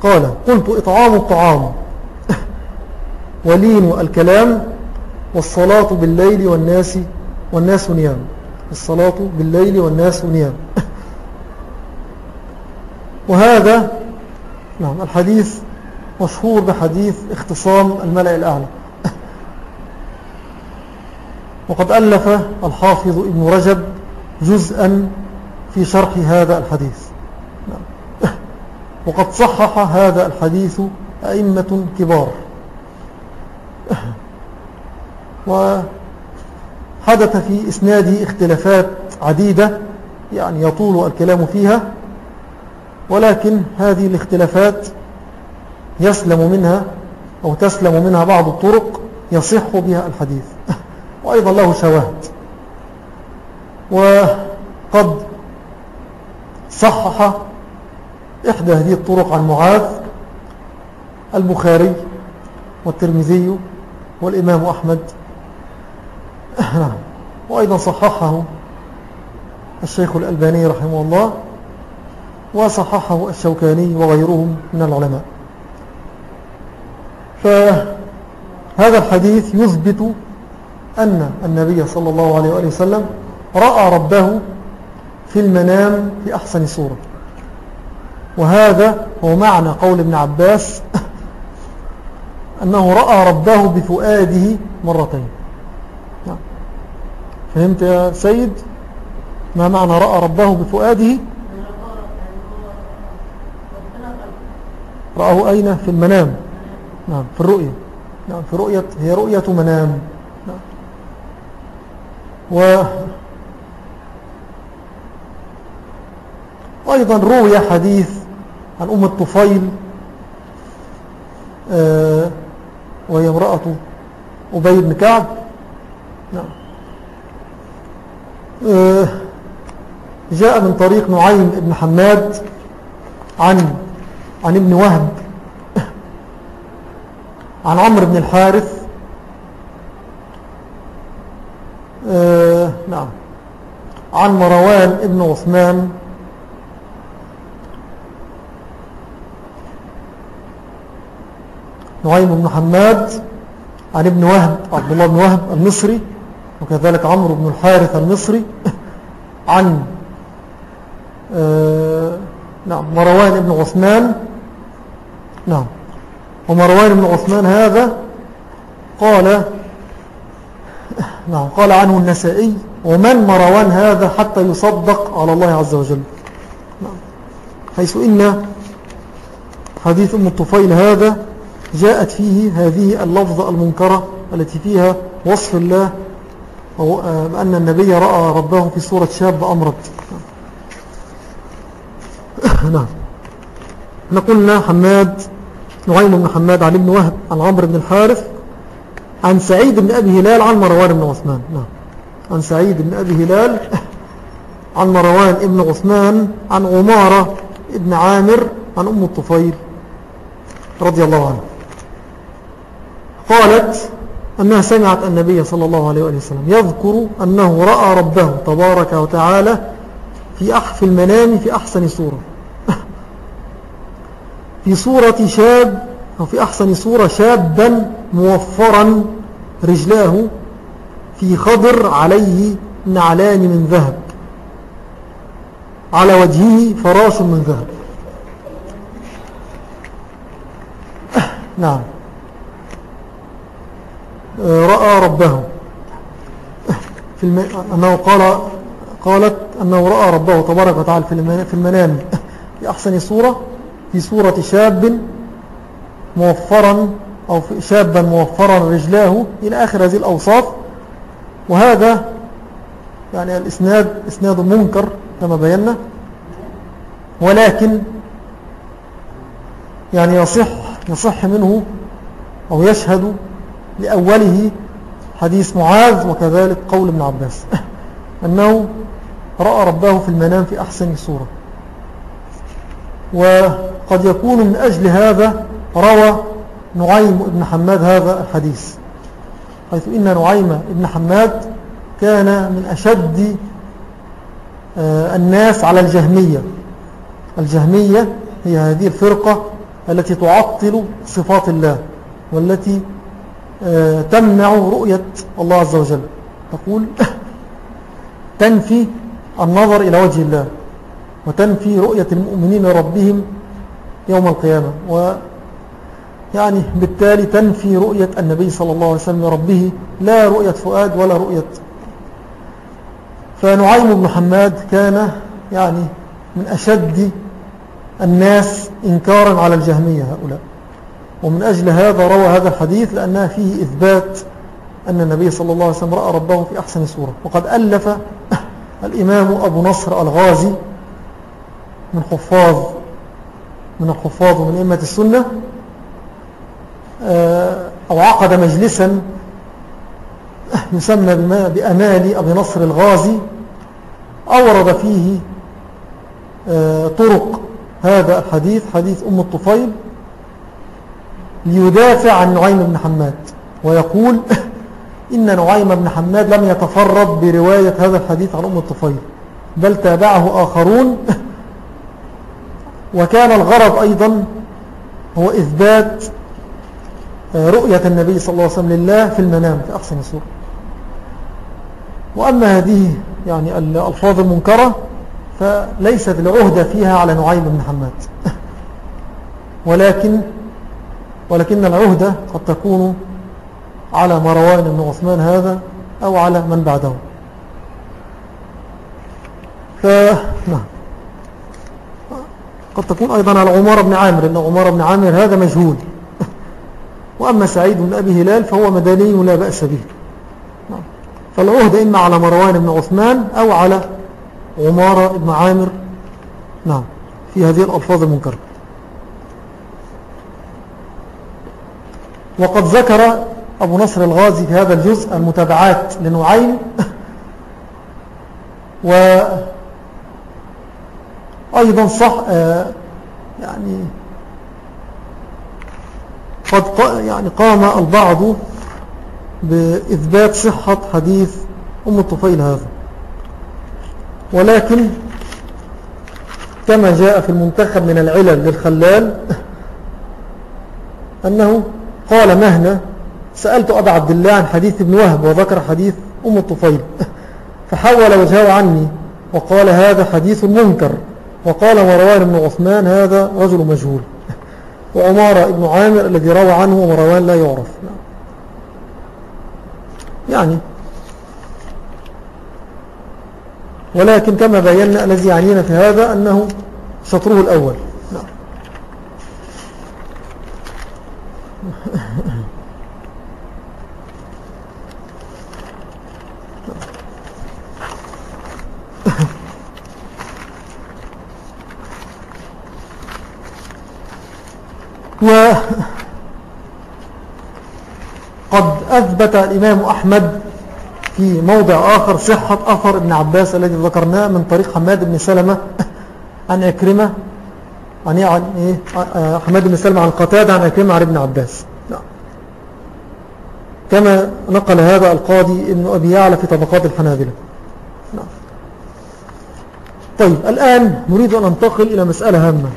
قال قلت إطعام الطعام. ولين الكلام والصلاة بالليل والناس والناس نيام. الصلاة بالليل والناس نيام. وهذا نعم الحديث مشهور بحديث اختصام الملأ الأعلى. وقد ألف الحافظ ابن رجب جزءا في شرح هذا الحديث. وقد صحح هذا الحديث أئمة كبار وحدث في إسناده اختلافات عديدة يعني يطول الكلام فيها ولكن هذه الاختلافات يسلم منها أو تسلم منها بعض الطرق يصح بها الحديث وأيضا له شواهد. وقد صحح إحدى هذه الطرق عن معاذ البخاري والترمذي والإمام أحمد. وأيضا صححه الشيخ الألباني رحمه الله وصححه الشوكاني وغيرهم من العلماء. فهذا الحديث يثبت أن النبي صلى الله عليه وآله وسلم رأى ربه في المنام في أحسن صورة. وهذا هو معنى قول ابن عباس أنه رأى ربه بفؤاده مرتين. فهمت يا سيد؟ ما معنى رأى ربه بفؤاده؟ رأه أين؟ في المنام. نعم في الرؤية. نعم في رؤية هي رؤية منام. و أيضا روي حديث عن أم الطفيل آه وهي امرأة أبي بن كعب. نعم. آه جاء من طريق نعيم بن حماد عن عن ابن وهب عن عمرو بن الحارث آه نعم. عن مروان ابن عثمان. نعيم بن حماد عن ابن وهب عبد الله بن وهب المصري وكذلك عمرو بن الحارث المصري. عن آه نعم مروان بن عثمان. نعم. ومروان بن عثمان هذا قال نعم. قال عنه النسائي ومن مروان هذا حتى يصدق على الله عز وجل. نعم. حيث إن حديث أم الطفيل هذا جاءت فيه هذه اللفظة المنكرة التي فيها وصف الله أن النبي رأى ربه في صورة شاب أمرض. نعم. نقولنا حماد نعيم بن حماد عن ابن وهب عن عمرو بن الحارث عن سعيد بن أبي هلال عن مروان بن عثمان. نعم. عن سعيد بن أبي هلال عن مروان بن عثمان عن عمارة بن عامر عن أم الطفيل رضي الله عنه. قالت أنها سمعت النبي صلى الله عليه وسلم يذكر أنه رأى ربه تبارك وتعالى في أحف المنام في أحسن صورة. في صورة شاب أو في أحسن صورة شابا موفرا رجلاه في خضر عليه نعلان من ذهب. على وجهه فراش من ذهب. نعم. رأى ربه. في الم... أنه قال قالت أنه رأى ربه تبارك وتعالى في المنام. في أحسن صورة في صورة شاب موفرا أو شابا موفرا رجلاه إلى آخر هذه الأوصاف. وهذا يعني الإسناد إسناد منكر كما بينا. ولكن يعني يصح يصح منه أو يشهد لأوله حديث معاذ وكذلك قول ابن عباس أنه رأى ربه في المنام في أحسن صورة. وقد يكون من أجل هذا روى نعيم بن حماد هذا الحديث حيث إن نعيم بن حماد كان من أشد آه، الناس على الجهمية. الجهمية هي هذه الفرقة التي تعطل صفات الله والتي آه، تمنع رؤية الله عز وجل. تقول تنفي النظر إلى وجه الله وتنفي رؤية المؤمنين ربهم يوم القيامة. ويعني بالتالي تنفي رؤية النبي صلى الله عليه وسلم ربه لا رؤية فؤاد ولا رؤية. فنعيم بن حماد كان يعني من أشد الناس إنكارا على الجهمية هؤلاء. ومن أجل هذا روى هذا الحديث لأنها فيه إثبات أن النبي صلى الله عليه وسلم رأى ربه في أحسن صورة. وقد ألف الإمام أبو نصر الغازي من حفاظ من الحفاظ ومن إمة السنة أو عقد مجلسا يسمى بأمال أبي نصر الغازي أورد فيه آه، طرق هذا الحديث حديث أم الطفيل ليدافع عن نعيم بن حماد ويقول إن نعيم بن حماد لم يتفرد برواية هذا الحديث عن أم الطفيل بل تابعه آخرون وكان الغرض أيضا هو إثبات آه، رؤية النبي صلى الله عليه وسلم لله في المنام في أحسن صورة وأما هذه يعني الألفاظ المنكرة فليست العهدة فيها على نعيم بن حماد. ولكن ولكن العهدة قد تكون على مروان بن عثمان هذا أو على من بعده. ف... نعم. قد تكون أيضا على عمر بن عامر إن عمر بن عامر هذا مجهول. وأما سعيد بن أبي هلال فهو مدني لا بأس به. نعم. فالعهد إما على مروان بن عثمان أو على عمارة بن عامر. نعم. في هذه الألفاظ المنكرة. وقد ذكر أبو نصر الغازي في هذا الجزء المتابعات لنوعين وأيضا صح آه، يعني قد يعني قام البعض بإثبات صحة حديث أم الطفيل هذا. ولكن كما جاء في المنتخب من العلل للخلال أنه قال مهنا سألت أبا عبد الله عن حديث ابن وهب وذكر حديث أم الطفيل. فحول وجهه عني وقال هذا حديث منكر وقال مروان بن عثمان هذا رجل مجهول. وعمارة ابن عامر الذي روى عنه ومروان لا يعرف. يعني. ولكن كما بينا الذي يعنينا في هذا أنه شطره الأول. وقد أثبت الإمام أحمد في موضع آخر صحة أثر ابن عباس الذي ذكرناه من طريق حماد بن سلمة عن أكرمة عن يعني إيه حماد بن سلمة عن قتادة عن أكرمة عن ابن عباس نعم. كما نقل هذا القاضي ابن أبي يعلى في طبقات الحنابلة نعم. طيب الآن نريد أن ننتقل إلى مسألة هامة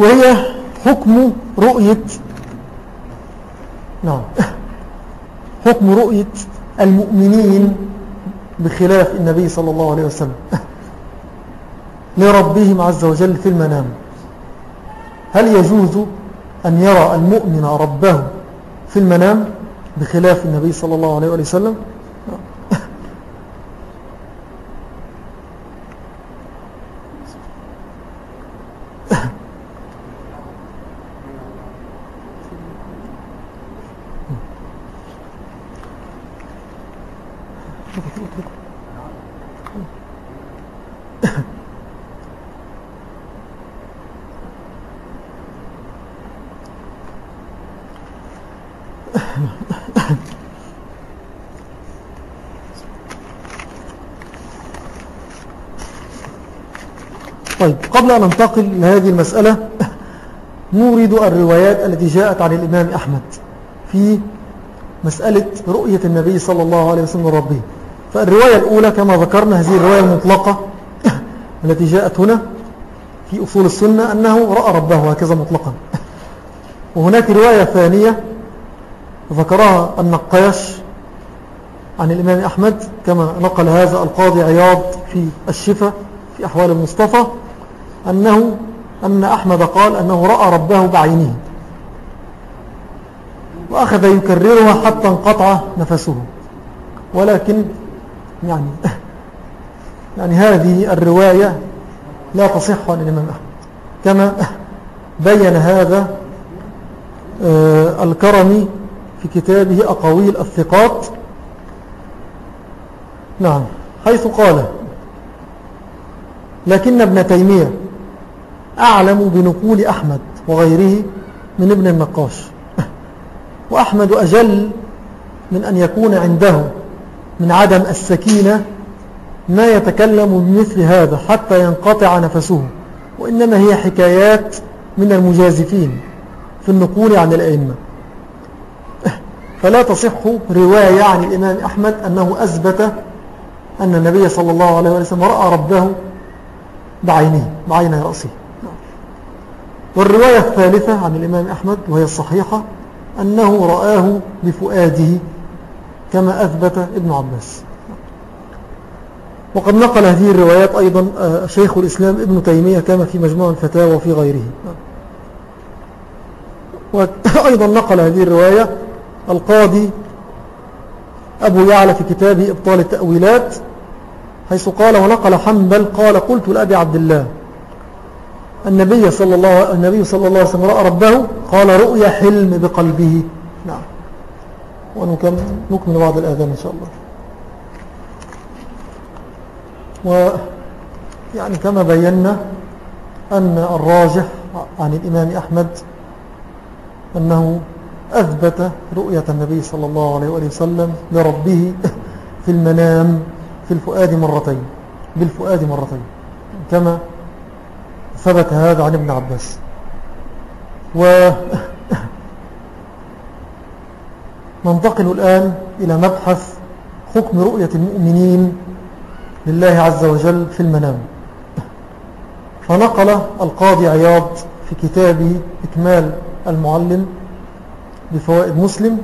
وهي حكم رؤية نعم حكم رؤية المؤمنين بخلاف النبي صلى الله عليه وسلم لربهم عز وجل في المنام. هل يجوز أن يرى المؤمن ربه في المنام بخلاف النبي صلى الله عليه وسلم طيب قبل أن ننتقل لهذه المسألة نورد الروايات التي جاءت عن الإمام أحمد في مسألة رؤية النبي صلى الله عليه وسلم ربه فالرواية الأولى كما ذكرنا هذه الرواية المطلقة التي جاءت هنا في أصول السنة أنه رأى ربه هكذا مطلقا. وهناك رواية ثانية ذكرها النقاش عن الإمام أحمد كما نقل هذا القاضي عياض في الشفة في أحوال المصطفى. أنه أن أحمد قال أنه رأى ربه بعينه وأخذ يكررها حتى انقطع نفسه. ولكن يعني يعني هذه الرواية لا تصح عن الإمام أحمد. كما بين هذا آه، الكرمي في كتابه أقاويل الثقات. نعم حيث قال لكن ابن تيمية أعلم بنقول أحمد وغيره من ابن النقاش. وأحمد أجل من أن يكون عنده من عدم السكينة ما يتكلم بمثل هذا حتى ينقطع نفسه وإنما هي حكايات من المجازفين في النقول عن الأئمة. فلا تصح رواية عن الإمام أحمد أنه أثبت أن النبي صلى الله عليه وسلم رأى ربه بعينه بعين رأسه. والرواية الثالثة عن الإمام أحمد وهي الصحيحة أنه رآه بفؤاده كما أثبت ابن عباس. وقد نقل هذه الروايات أيضا آه، شيخ الإسلام ابن تيمية كما في مجموع الفتاوى وفي غيره. وأيضا نقل هذه الرواية القاضي أبو يعلى في كتابه إبطال التأويلات حيث قال ونقل حنبل قال قلت لأبي عبد الله النبي صلى الله النبي صلى الله عليه وسلم رأى ربه قال رؤيا حلم بقلبه. نعم. ونكمل بعض الآذان إن شاء الله. ويعني كما بينا أن الراجح عن الإمام أحمد أنه أثبت رؤية النبي صلى الله عليه وسلم لربه في المنام في الفؤاد مرتين. بالفؤاد مرتين. كما ثبت هذا عن ابن عباس. و ننتقل الآن إلى مبحث حكم رؤية المؤمنين لله عز وجل في المنام. فنقل القاضي عياض في كتابه إكمال المعلم بفوائد مسلم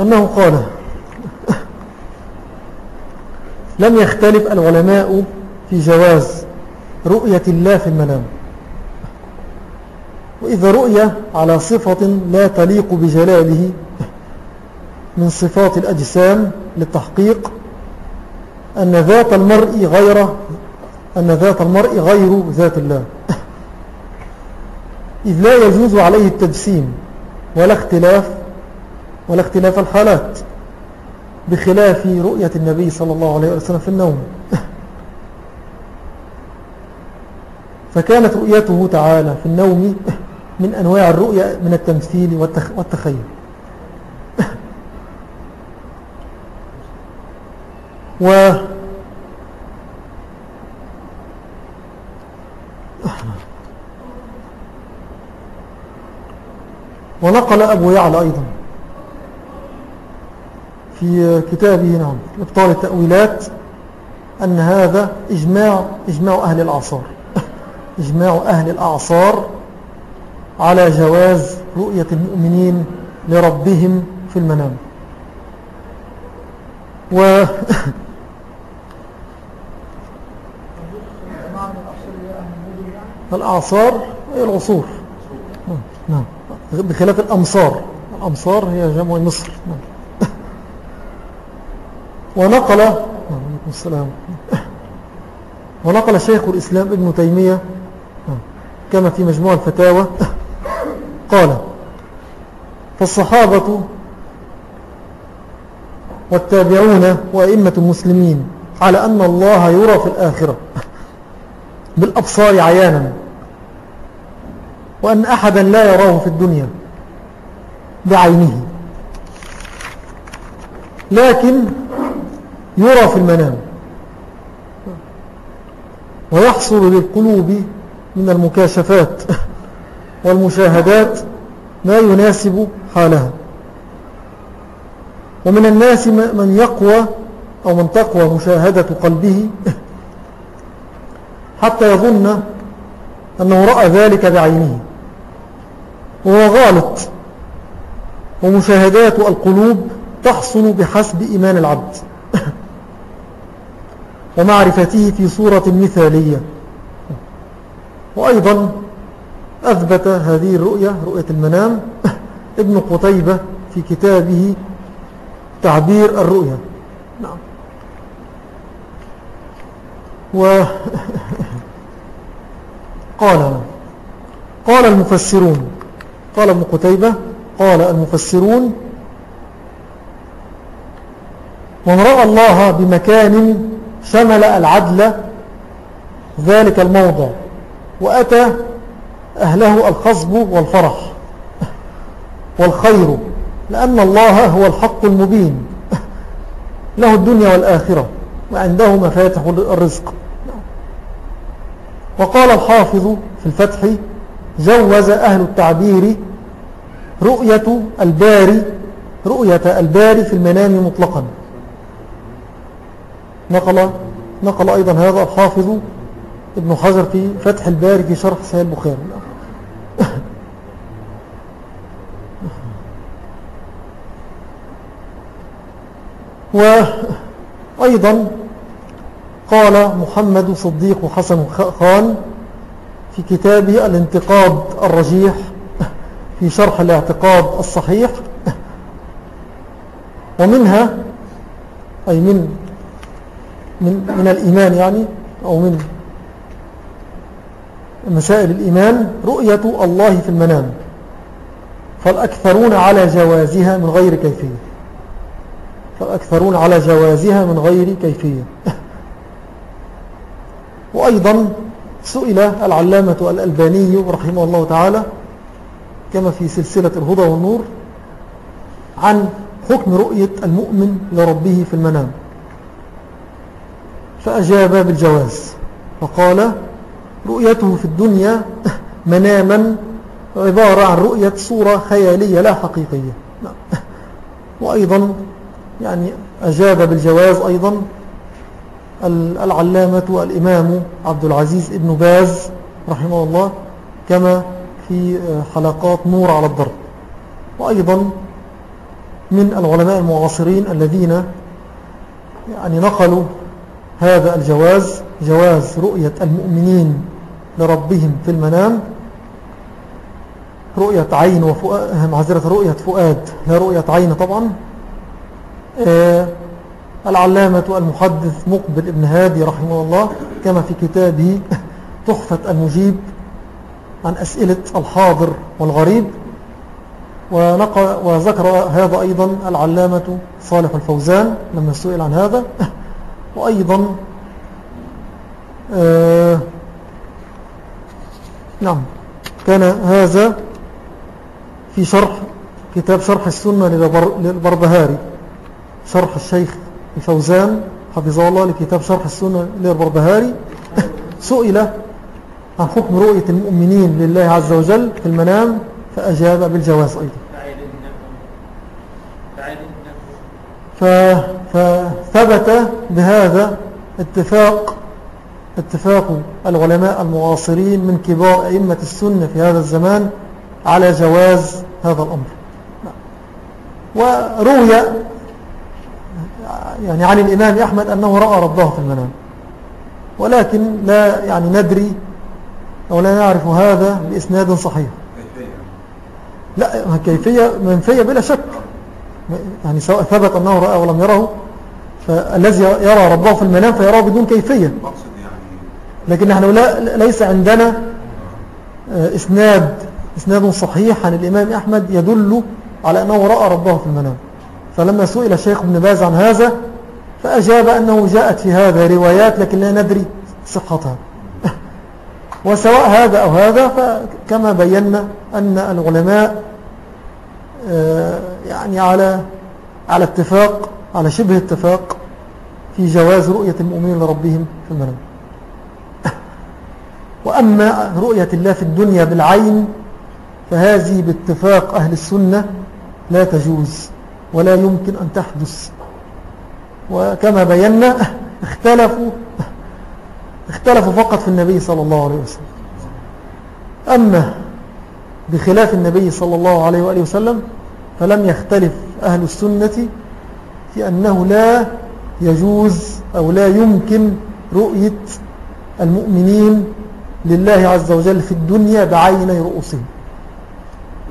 أنه قال لم يختلف العلماء في جواز رؤية الله في المنام. وإذا رؤية على صفة لا تليق بجلاله من صفات الأجسام للتحقيق أن ذات المرء غير أن ذات المرء غير ذات الله. إذ لا يجوز عليه التجسيم ولا اختلاف ولا اختلاف الحالات بخلاف رؤية النبي صلى الله عليه وسلم في النوم. فكانت رؤيته تعالى في النوم من أنواع الرؤية من التمثيل والتخيل. و ونقل أبو يعلى أيضا في كتابه نعم إبطال التأويلات أن هذا إجماع, إجماع أهل الأعصار إجماع أهل الأعصار على جواز رؤية المؤمنين لربهم في المنام. و الأعصار هي العصور. نعم. بخلاف الأمصار. الأمصار هي جمع مصر. نعم. ونقل نعم السلام. ونقل شيخ الإسلام ابن تيمية كما في مجموع الفتاوى. قال فالصحابة والتابعون وأئمة المسلمين على أن الله يرى في الآخرة بالأبصار عيانا وأن أحدا لا يراه في الدنيا بعينه لكن يرى في المنام ويحصل للقلوب من المكاشفات والمشاهدات ما يناسب حالها. ومن الناس من يقوى أو من تقوى مشاهدة قلبه حتى يظن أنه رأى ذلك بعينه. وهو غالط. ومشاهدات القلوب تحصل بحسب إيمان العبد. ومعرفته في صورة مثالية. وأيضا أثبت هذه الرؤية رؤية المنام ابن قتيبة في كتابه تعبير الرؤية نعم. و قال المفسرون قال ابن قتيبة قال المفسرون ومن رأى الله بمكان شمل العدل ذلك الموضع. وأتى أهله الخصب والفرح والخير لأن الله هو الحق المبين. له الدنيا والآخرة وعنده مفاتح الرزق. وقال الحافظ في الفتح جوز أهل التعبير رؤية الباري رؤية الباري في المنام مطلقا. نقل, نقل أيضا هذا الحافظ ابن حجر في فتح الباري في شرح سهل البخاري. وأيضا قال محمد صديق حسن خان في كتابه الانتقاد الرجيح في شرح الاعتقاد الصحيح. ومنها أي من من, من الإيمان يعني أو من مسائل الإيمان رؤية الله في المنام فالأكثرون على جوازها من غير كيفية. فالأكثرون على جوازها من غير كيفية. وأيضا سئل العلامة الألباني رحمه الله تعالى كما في سلسلة الهدى والنور عن حكم رؤية المؤمن لربه في المنام. فأجاب بالجواز فقال رؤيته في الدنيا مناما عبارة عن رؤية صورة خيالية لا حقيقية. وأيضا يعني أجاب بالجواز أيضا العلامة الإمام عبد العزيز ابن باز رحمه الله كما في حلقات نور على الضرب وأيضا من العلماء المعاصرين الذين يعني نقلوا هذا الجواز جواز رؤية المؤمنين لربهم في المنام رؤية عين وفؤاد معذرة رؤية فؤاد لا رؤية عين طبعا. آه العلامة المحدث مقبل ابن هادي رحمه الله كما في كتابه تحفة المجيب عن أسئلة الحاضر والغريب. وذكر هذا أيضا العلامة صالح الفوزان لما سئل عن هذا. وأيضا آه نعم. كان هذا في شرح كتاب شرح السنة للبربهاري. شرح الشيخ فوزان حفظه الله لكتاب شرح السنة للبربهاري. سئل عن حكم رؤية المؤمنين لله عز وجل في المنام فأجاب بالجواز أيضا. فثبت بهذا اتفاق اتفاق العلماء المعاصرين من كبار أئمة السنة في هذا الزمان على جواز هذا الأمر. وروي يعني عن الإمام أحمد أنه رأى ربه في المنام. ولكن لا يعني ندري أو لا نعرف هذا بإسناد صحيح. لا كيفية منفية بلا شك. يعني سواء ثبت أنه رأى ولم يره فالذي يرى ربه في المنام فيراه بدون كيفية. لكن نحن لا ليس عندنا آه، إسناد إسناد صحيح عن الإمام أحمد يدل على أنه رأى ربه في المنام. فلما سئل الشيخ ابن باز عن هذا فأجاب أنه جاءت في هذا روايات لكن لا ندري صحتها. وسواء هذا أو هذا فكما بينا أن العلماء آه، يعني على على اتفاق على شبه اتفاق في جواز رؤية المؤمنين لربهم في المنام. وأما رؤية الله في الدنيا بالعين فهذه باتفاق أهل السنة لا تجوز ولا يمكن أن تحدث. وكما بينا اختلفوا اختلفوا فقط في النبي صلى الله عليه وسلم. أما بخلاف النبي صلى الله عليه وآله وسلم فلم يختلف أهل السنة في أنه لا يجوز أو لا يمكن رؤية المؤمنين لله عز وجل في الدنيا بعيني رؤوسهم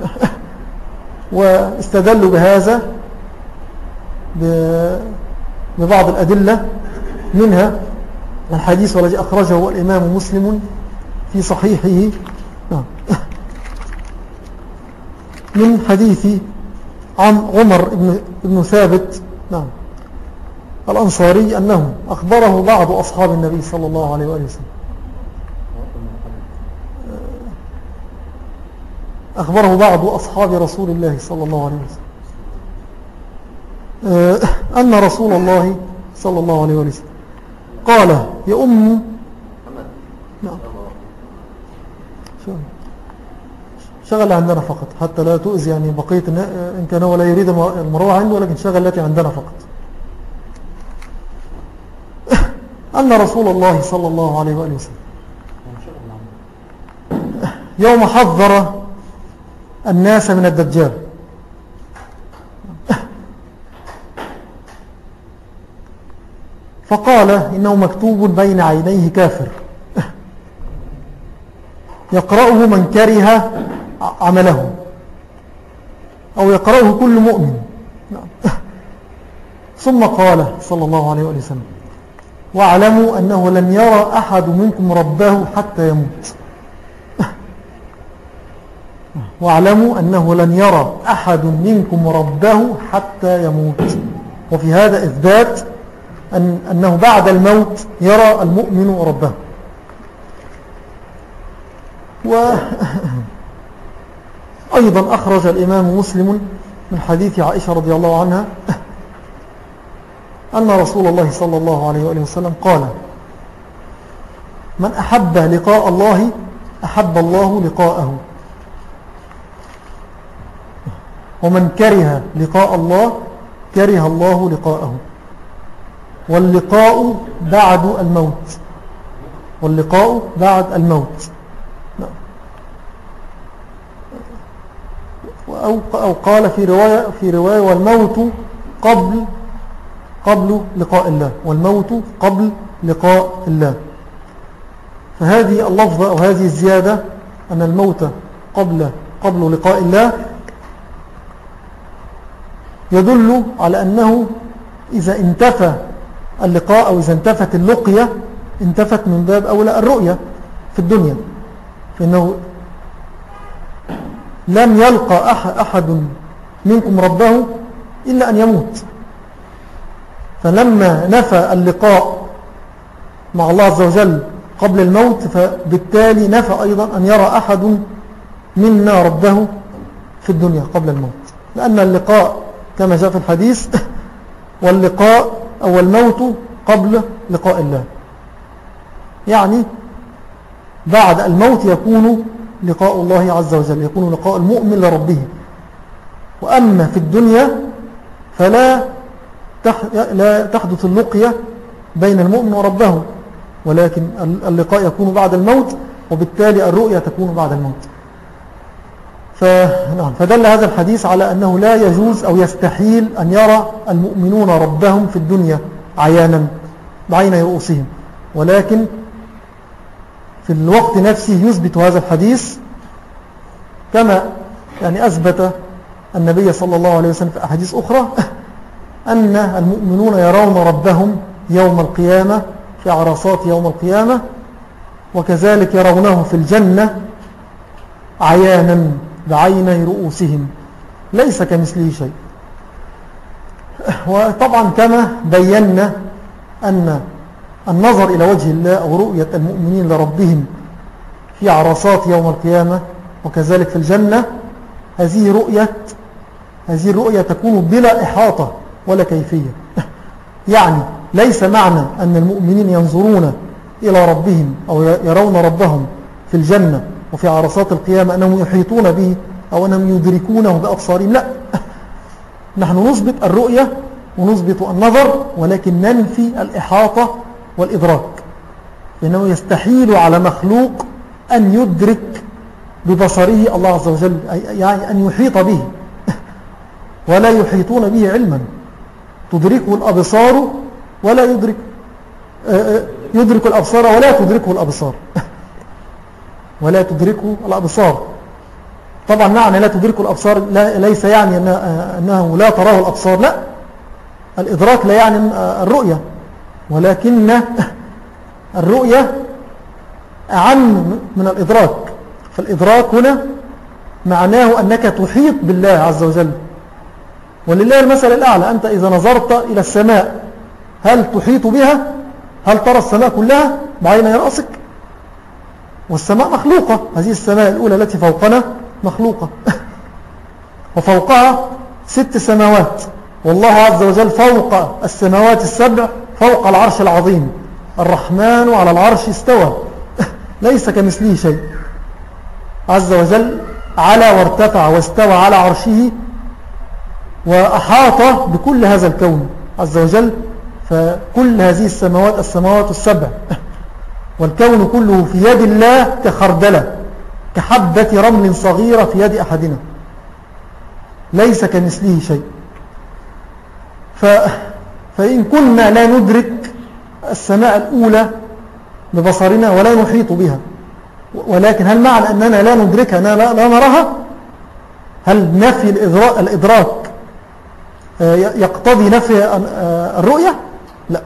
واستدلوا بهذا ببعض الأدلة منها الحديث والذي أخرجه الإمام مسلم في صحيحه. من حديث عن عمر بن ثابت. نعم الأنصاري أنه أخبره بعض أصحاب النبي صلى الله عليه وسلم. أخبره بعض أصحاب رسول الله صلى الله عليه وسلم. أن رسول الله صلى الله عليه وسلم قال يا أم نعم. شغل عندنا فقط حتى لا تؤذي يعني بقية إن كان هو لا يريد المروع عنده ولكن شغل التي عندنا فقط. أن رسول الله صلى الله عليه وآله وسلم يوم حذر الناس من الدجال. فقال إنه مكتوب بين عينيه كافر. يقرأه من كره عمله. أو يقرأه كل مؤمن. ثم قال صلى الله عليه وسلم واعلموا أنه لن يرى أحد منكم ربه حتى يموت. واعلموا أنه لن يرى أحد منكم ربه حتى يموت. وفي هذا إثبات أن أنه بعد الموت يرى المؤمن ربه. وأيضا أخرج الإمام مسلم من حديث عائشة رضي الله عنها أن رسول الله صلى الله عليه وآله وسلم قال من أحب لقاء الله أحب الله لقاءه. ومن كره لقاء الله كره الله لقاءه. واللقاء بعد الموت. واللقاء بعد الموت. أو قال في رواية, في رواية والموت قبل قبل لقاء الله. والموت قبل لقاء الله. فهذه اللفظة أو هذه الزيادة أن الموت قبل قبل لقاء الله يدل على أنه إذا انتفى اللقاء أو إذا انتفت اللقية انتفت من باب أولى الرؤية في الدنيا. فإنه لم يلقى أحد منكم ربه إلا أن يموت. فلما نفى اللقاء مع الله عز وجل قبل الموت فبالتالي نفى أيضا أن يرى أحد منا ربه في الدنيا قبل الموت. لأن اللقاء كما جاء في الحديث واللقاء أو الموت قبل لقاء الله. يعني بعد الموت يكون لقاء الله عز وجل يكون لقاء المؤمن لربه. وأما في الدنيا فلا لا تحدث اللقية بين المؤمن وربه ولكن اللقاء يكون بعد الموت وبالتالي الرؤية تكون بعد الموت. فنعم فدل هذا الحديث على أنه لا يجوز أو يستحيل أن يرى المؤمنون ربهم في الدنيا عيانا بعين رؤوسهم. ولكن في الوقت نفسه يثبت هذا الحديث كما يعني أثبت النبي صلى الله عليه وسلم في أحاديث أخرى أن المؤمنون يرون ربهم يوم القيامة في عرصات يوم القيامة وكذلك يرونه في الجنة عيانا. بعيني رؤوسهم. ليس كمثله شيء. وطبعا كما بينا أن النظر إلى وجه الله أو رؤية المؤمنين لربهم في عرصات يوم القيامة وكذلك في الجنة هذه رؤية هذه الرؤية تكون بلا إحاطة ولا كيفية. يعني ليس معنى أن المؤمنين ينظرون إلى ربهم أو يرون ربهم في الجنة. وفي عرصات القيامة أنهم يحيطون به أو أنهم يدركونه بأبصارهم. لا. نحن نثبت الرؤية ونثبت النظر ولكن ننفي الإحاطة والإدراك. لأنه يستحيل على مخلوق أن يدرك ببصره الله عز وجل يعني أن يحيط به. ولا يحيطون به علما. تدركه الأبصار ولا يدرك آه، آه، يدرك الأبصار ولا تدركه الأبصار. ولا تدركه الأبصار. طبعا معنى لا تدركه الأبصار ليس يعني أنه لا تراه الأبصار لا. الإدراك لا يعني الرؤية. ولكن الرؤية أعم من الإدراك. فالإدراك هنا معناه أنك تحيط بالله عز وجل. ولله المثل الأعلى. أنت إذا نظرت إلى السماء هل تحيط بها؟ هل ترى السماء كلها بعين رأسك؟ والسماء مخلوقة. هذه السماء الأولى التي فوقنا مخلوقة. وفوقها ست سماوات. والله عز وجل فوق السماوات السبع فوق العرش العظيم. الرحمن على العرش استوى. ليس كمثله شيء. عز وجل على وارتفع واستوى على عرشه وأحاط بكل هذا الكون. عز وجل فكل هذه السماوات السماوات السبع. والكون كله في يد الله كخردلة كحبة رمل صغيرة في يد أحدنا. ليس كمثله شيء. ف فإن كنا لا ندرك السماء الأولى ببصرنا ولا نحيط بها. ولكن هل معنى أننا لا ندركها لا, لا نراها؟ هل نفي الإدراك آه، يقتضي نفي آه، الرؤية؟ لا.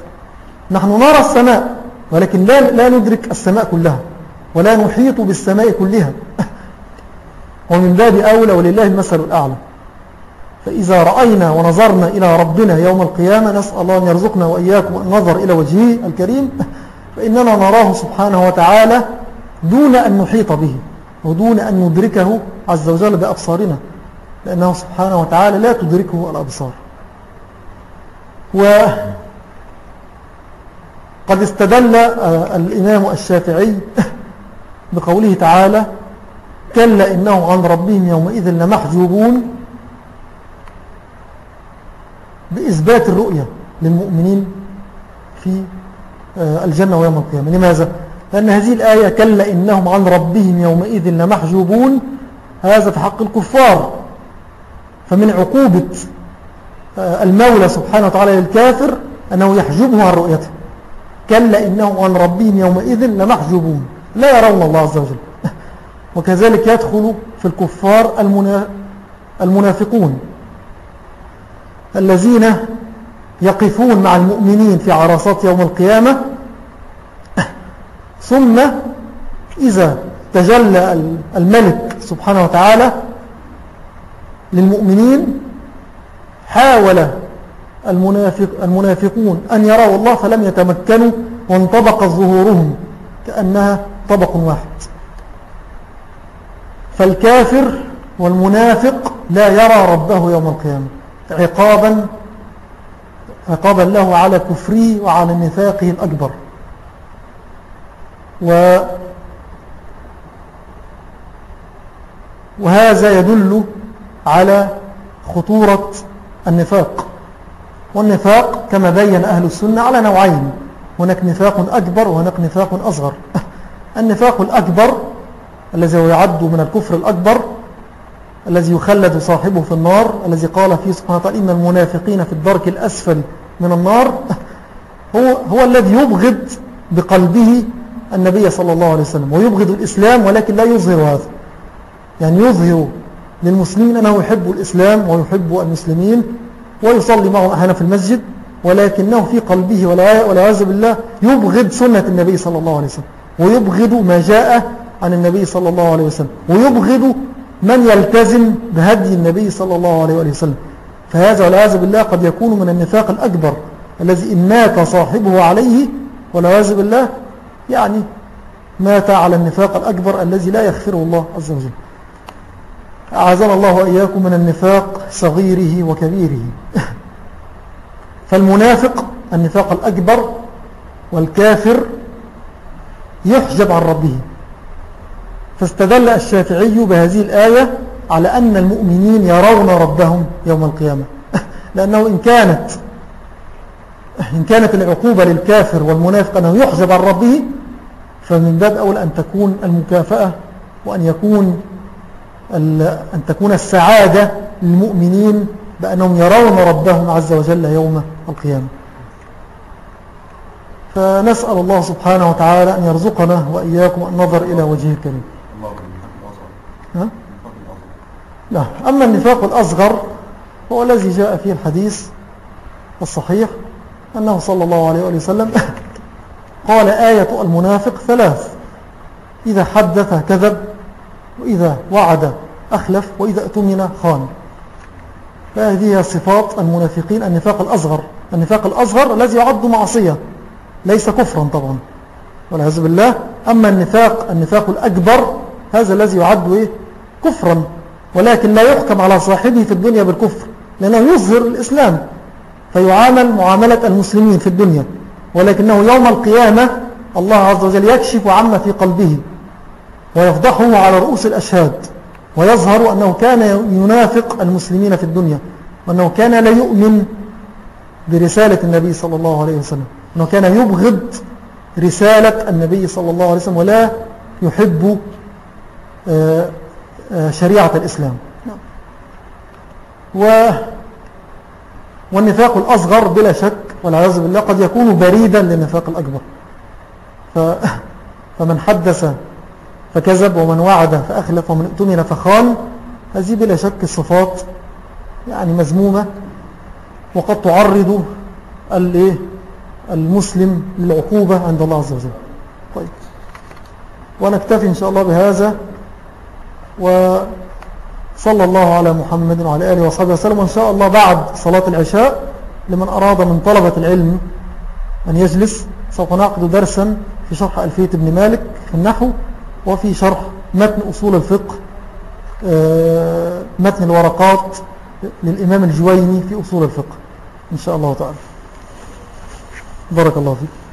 نحن نرى السماء ولكن لا, لا ندرك السماء كلها ولا نحيط بالسماء كلها. ومن باب أولى ولله المثل الأعلى. فإذا رأينا ونظرنا إلى ربنا يوم القيامة نسأل الله أن يرزقنا وإياكم النظر إلى وجهه الكريم. فإننا نراه سبحانه وتعالى دون أن نحيط به ودون أن ندركه عز وجل بأبصارنا لأنه سبحانه وتعالى لا تدركه الأبصار. وقد استدل آه، الإمام الشافعي بقوله تعالى كلا إنه عن ربهم يومئذ لمحجوبون بإثبات الرؤية للمؤمنين في آه، الجنة ويوم القيامة. لماذا؟ لأن هذه الآية كلا إنهم عن ربهم يومئذ لمحجوبون هذا في حق الكفار. فمن عقوبة آه، المولى سبحانه وتعالى للكافر أنه يحجبه عن رؤيته. كلا إنهم عن ربهم يومئذ لمحجوبون. لا يرون الله عز وجل. وكذلك يدخل في الكفار المنافقون. الذين يقفون مع المؤمنين في عرصات يوم القيامة. ثم إذا تجلى الملك سبحانه وتعالى للمؤمنين حاول المنافق المنافقون أن يروا الله فلم يتمكنوا وانطبق ظهورهم كأنها طبق واحد. فالكافر والمنافق لا يرى ربه يوم القيامة عقابا عقابا له على كفره وعلى نفاقه الأكبر. و وهذا يدل على خطورة النفاق. والنفاق كما بين أهل السنة على نوعين هناك نفاق أكبر وهناك نفاق أصغر. النفاق الأكبر الذي يعد من الكفر الأكبر الذي يخلد صاحبه في النار الذي قال فيه سبحانه وتعالى إن المنافقين في الدرك الأسفل من النار. هو, هو الذي يبغض بقلبه النبي صلى الله عليه وسلم ويبغض الإسلام ولكن لا يظهر هذا. يعني يظهر للمسلمين أنه يحب الإسلام ويحب المسلمين ويصلي معهم أحيانا في المسجد ولكنه في قلبه والعياذ بالله يبغض سنة النبي صلى الله عليه وسلم ويبغض ما جاء عن النبي صلى الله عليه وسلم ويبغض من يلتزم بهدي النبي صلى الله عليه وسلم. فهذا والعياذ بالله قد يكون من النفاق الأكبر الذي إن مات صاحبه عليه والعياذ بالله يعني مات على النفاق الأكبر الذي لا يغفره الله عز وجل. أعاذنا الله وإياكم من النفاق صغيره وكبيره. فالمنافق النفاق الأكبر والكافر يحجب عن ربه. فاستدل الشافعي بهذه الآية على أن المؤمنين يرون ربهم يوم القيامة. لأنه إن كانت إن كانت العقوبة للكافر والمنافق أنه يحجب عن ربه فمن باب أول أن تكون المكافأة وأن يكون أن تكون السعادة للمؤمنين بأنهم يرون ربهم عز وجل يوم القيامة. فنسأل الله سبحانه وتعالى أن يرزقنا وإياكم النظر إلى وجهه الكريم. ها؟ لا. أما النفاق الأصغر هو الذي جاء فيه الحديث الصحيح أنه صلى الله عليه وسلم قال آية المنافق ثلاث إذا حدث كذب وإذا وعد أخلف وإذا اؤتمن خان. فهذه صفات المنافقين النفاق الأصغر. النفاق الأصغر الذي يعد معصية. ليس كفرا طبعا. والعياذ بالله. أما النفاق النفاق الأكبر هذا الذي يعد إيه؟ كفرا. ولكن لا يحكم على صاحبه في الدنيا بالكفر لأنه يظهر الإسلام. فيعامل معاملة المسلمين في الدنيا. ولكنه يوم القيامة الله عز وجل يكشف عما في قلبه. ويفضحه على رؤوس الأشهاد ويظهر أنه كان ينافق المسلمين في الدنيا وأنه كان لا يؤمن برسالة النبي صلى الله عليه وسلم أنه كان يبغض رسالة النبي صلى الله عليه وسلم ولا يحب آه، آه، شريعة الإسلام. و والنفاق الأصغر بلا شك والعياذ بالله قد يكون بريدا للنفاق الأكبر. ف... فمن حدث فكذب ومن وعد فأخلف ومن اؤتمن فخان. هذه بلا شك الصفات يعني مزمومة وقد تعرض المسلم للعقوبة عند الله عز وجل. طيب. ونكتفي إن شاء الله بهذا وصلى الله على محمد وعلى آله وصحبه وسلم. وإن شاء الله بعد صلاة العشاء لمن أراد من طلبة العلم أن يجلس سوف نعقد درسا في شرح ألفية ابن مالك في النحو. وفي شرح متن أصول الفقه آه، متن الورقات للإمام الجويني في أصول الفقه. إن شاء الله تعالى. بارك الله فيك.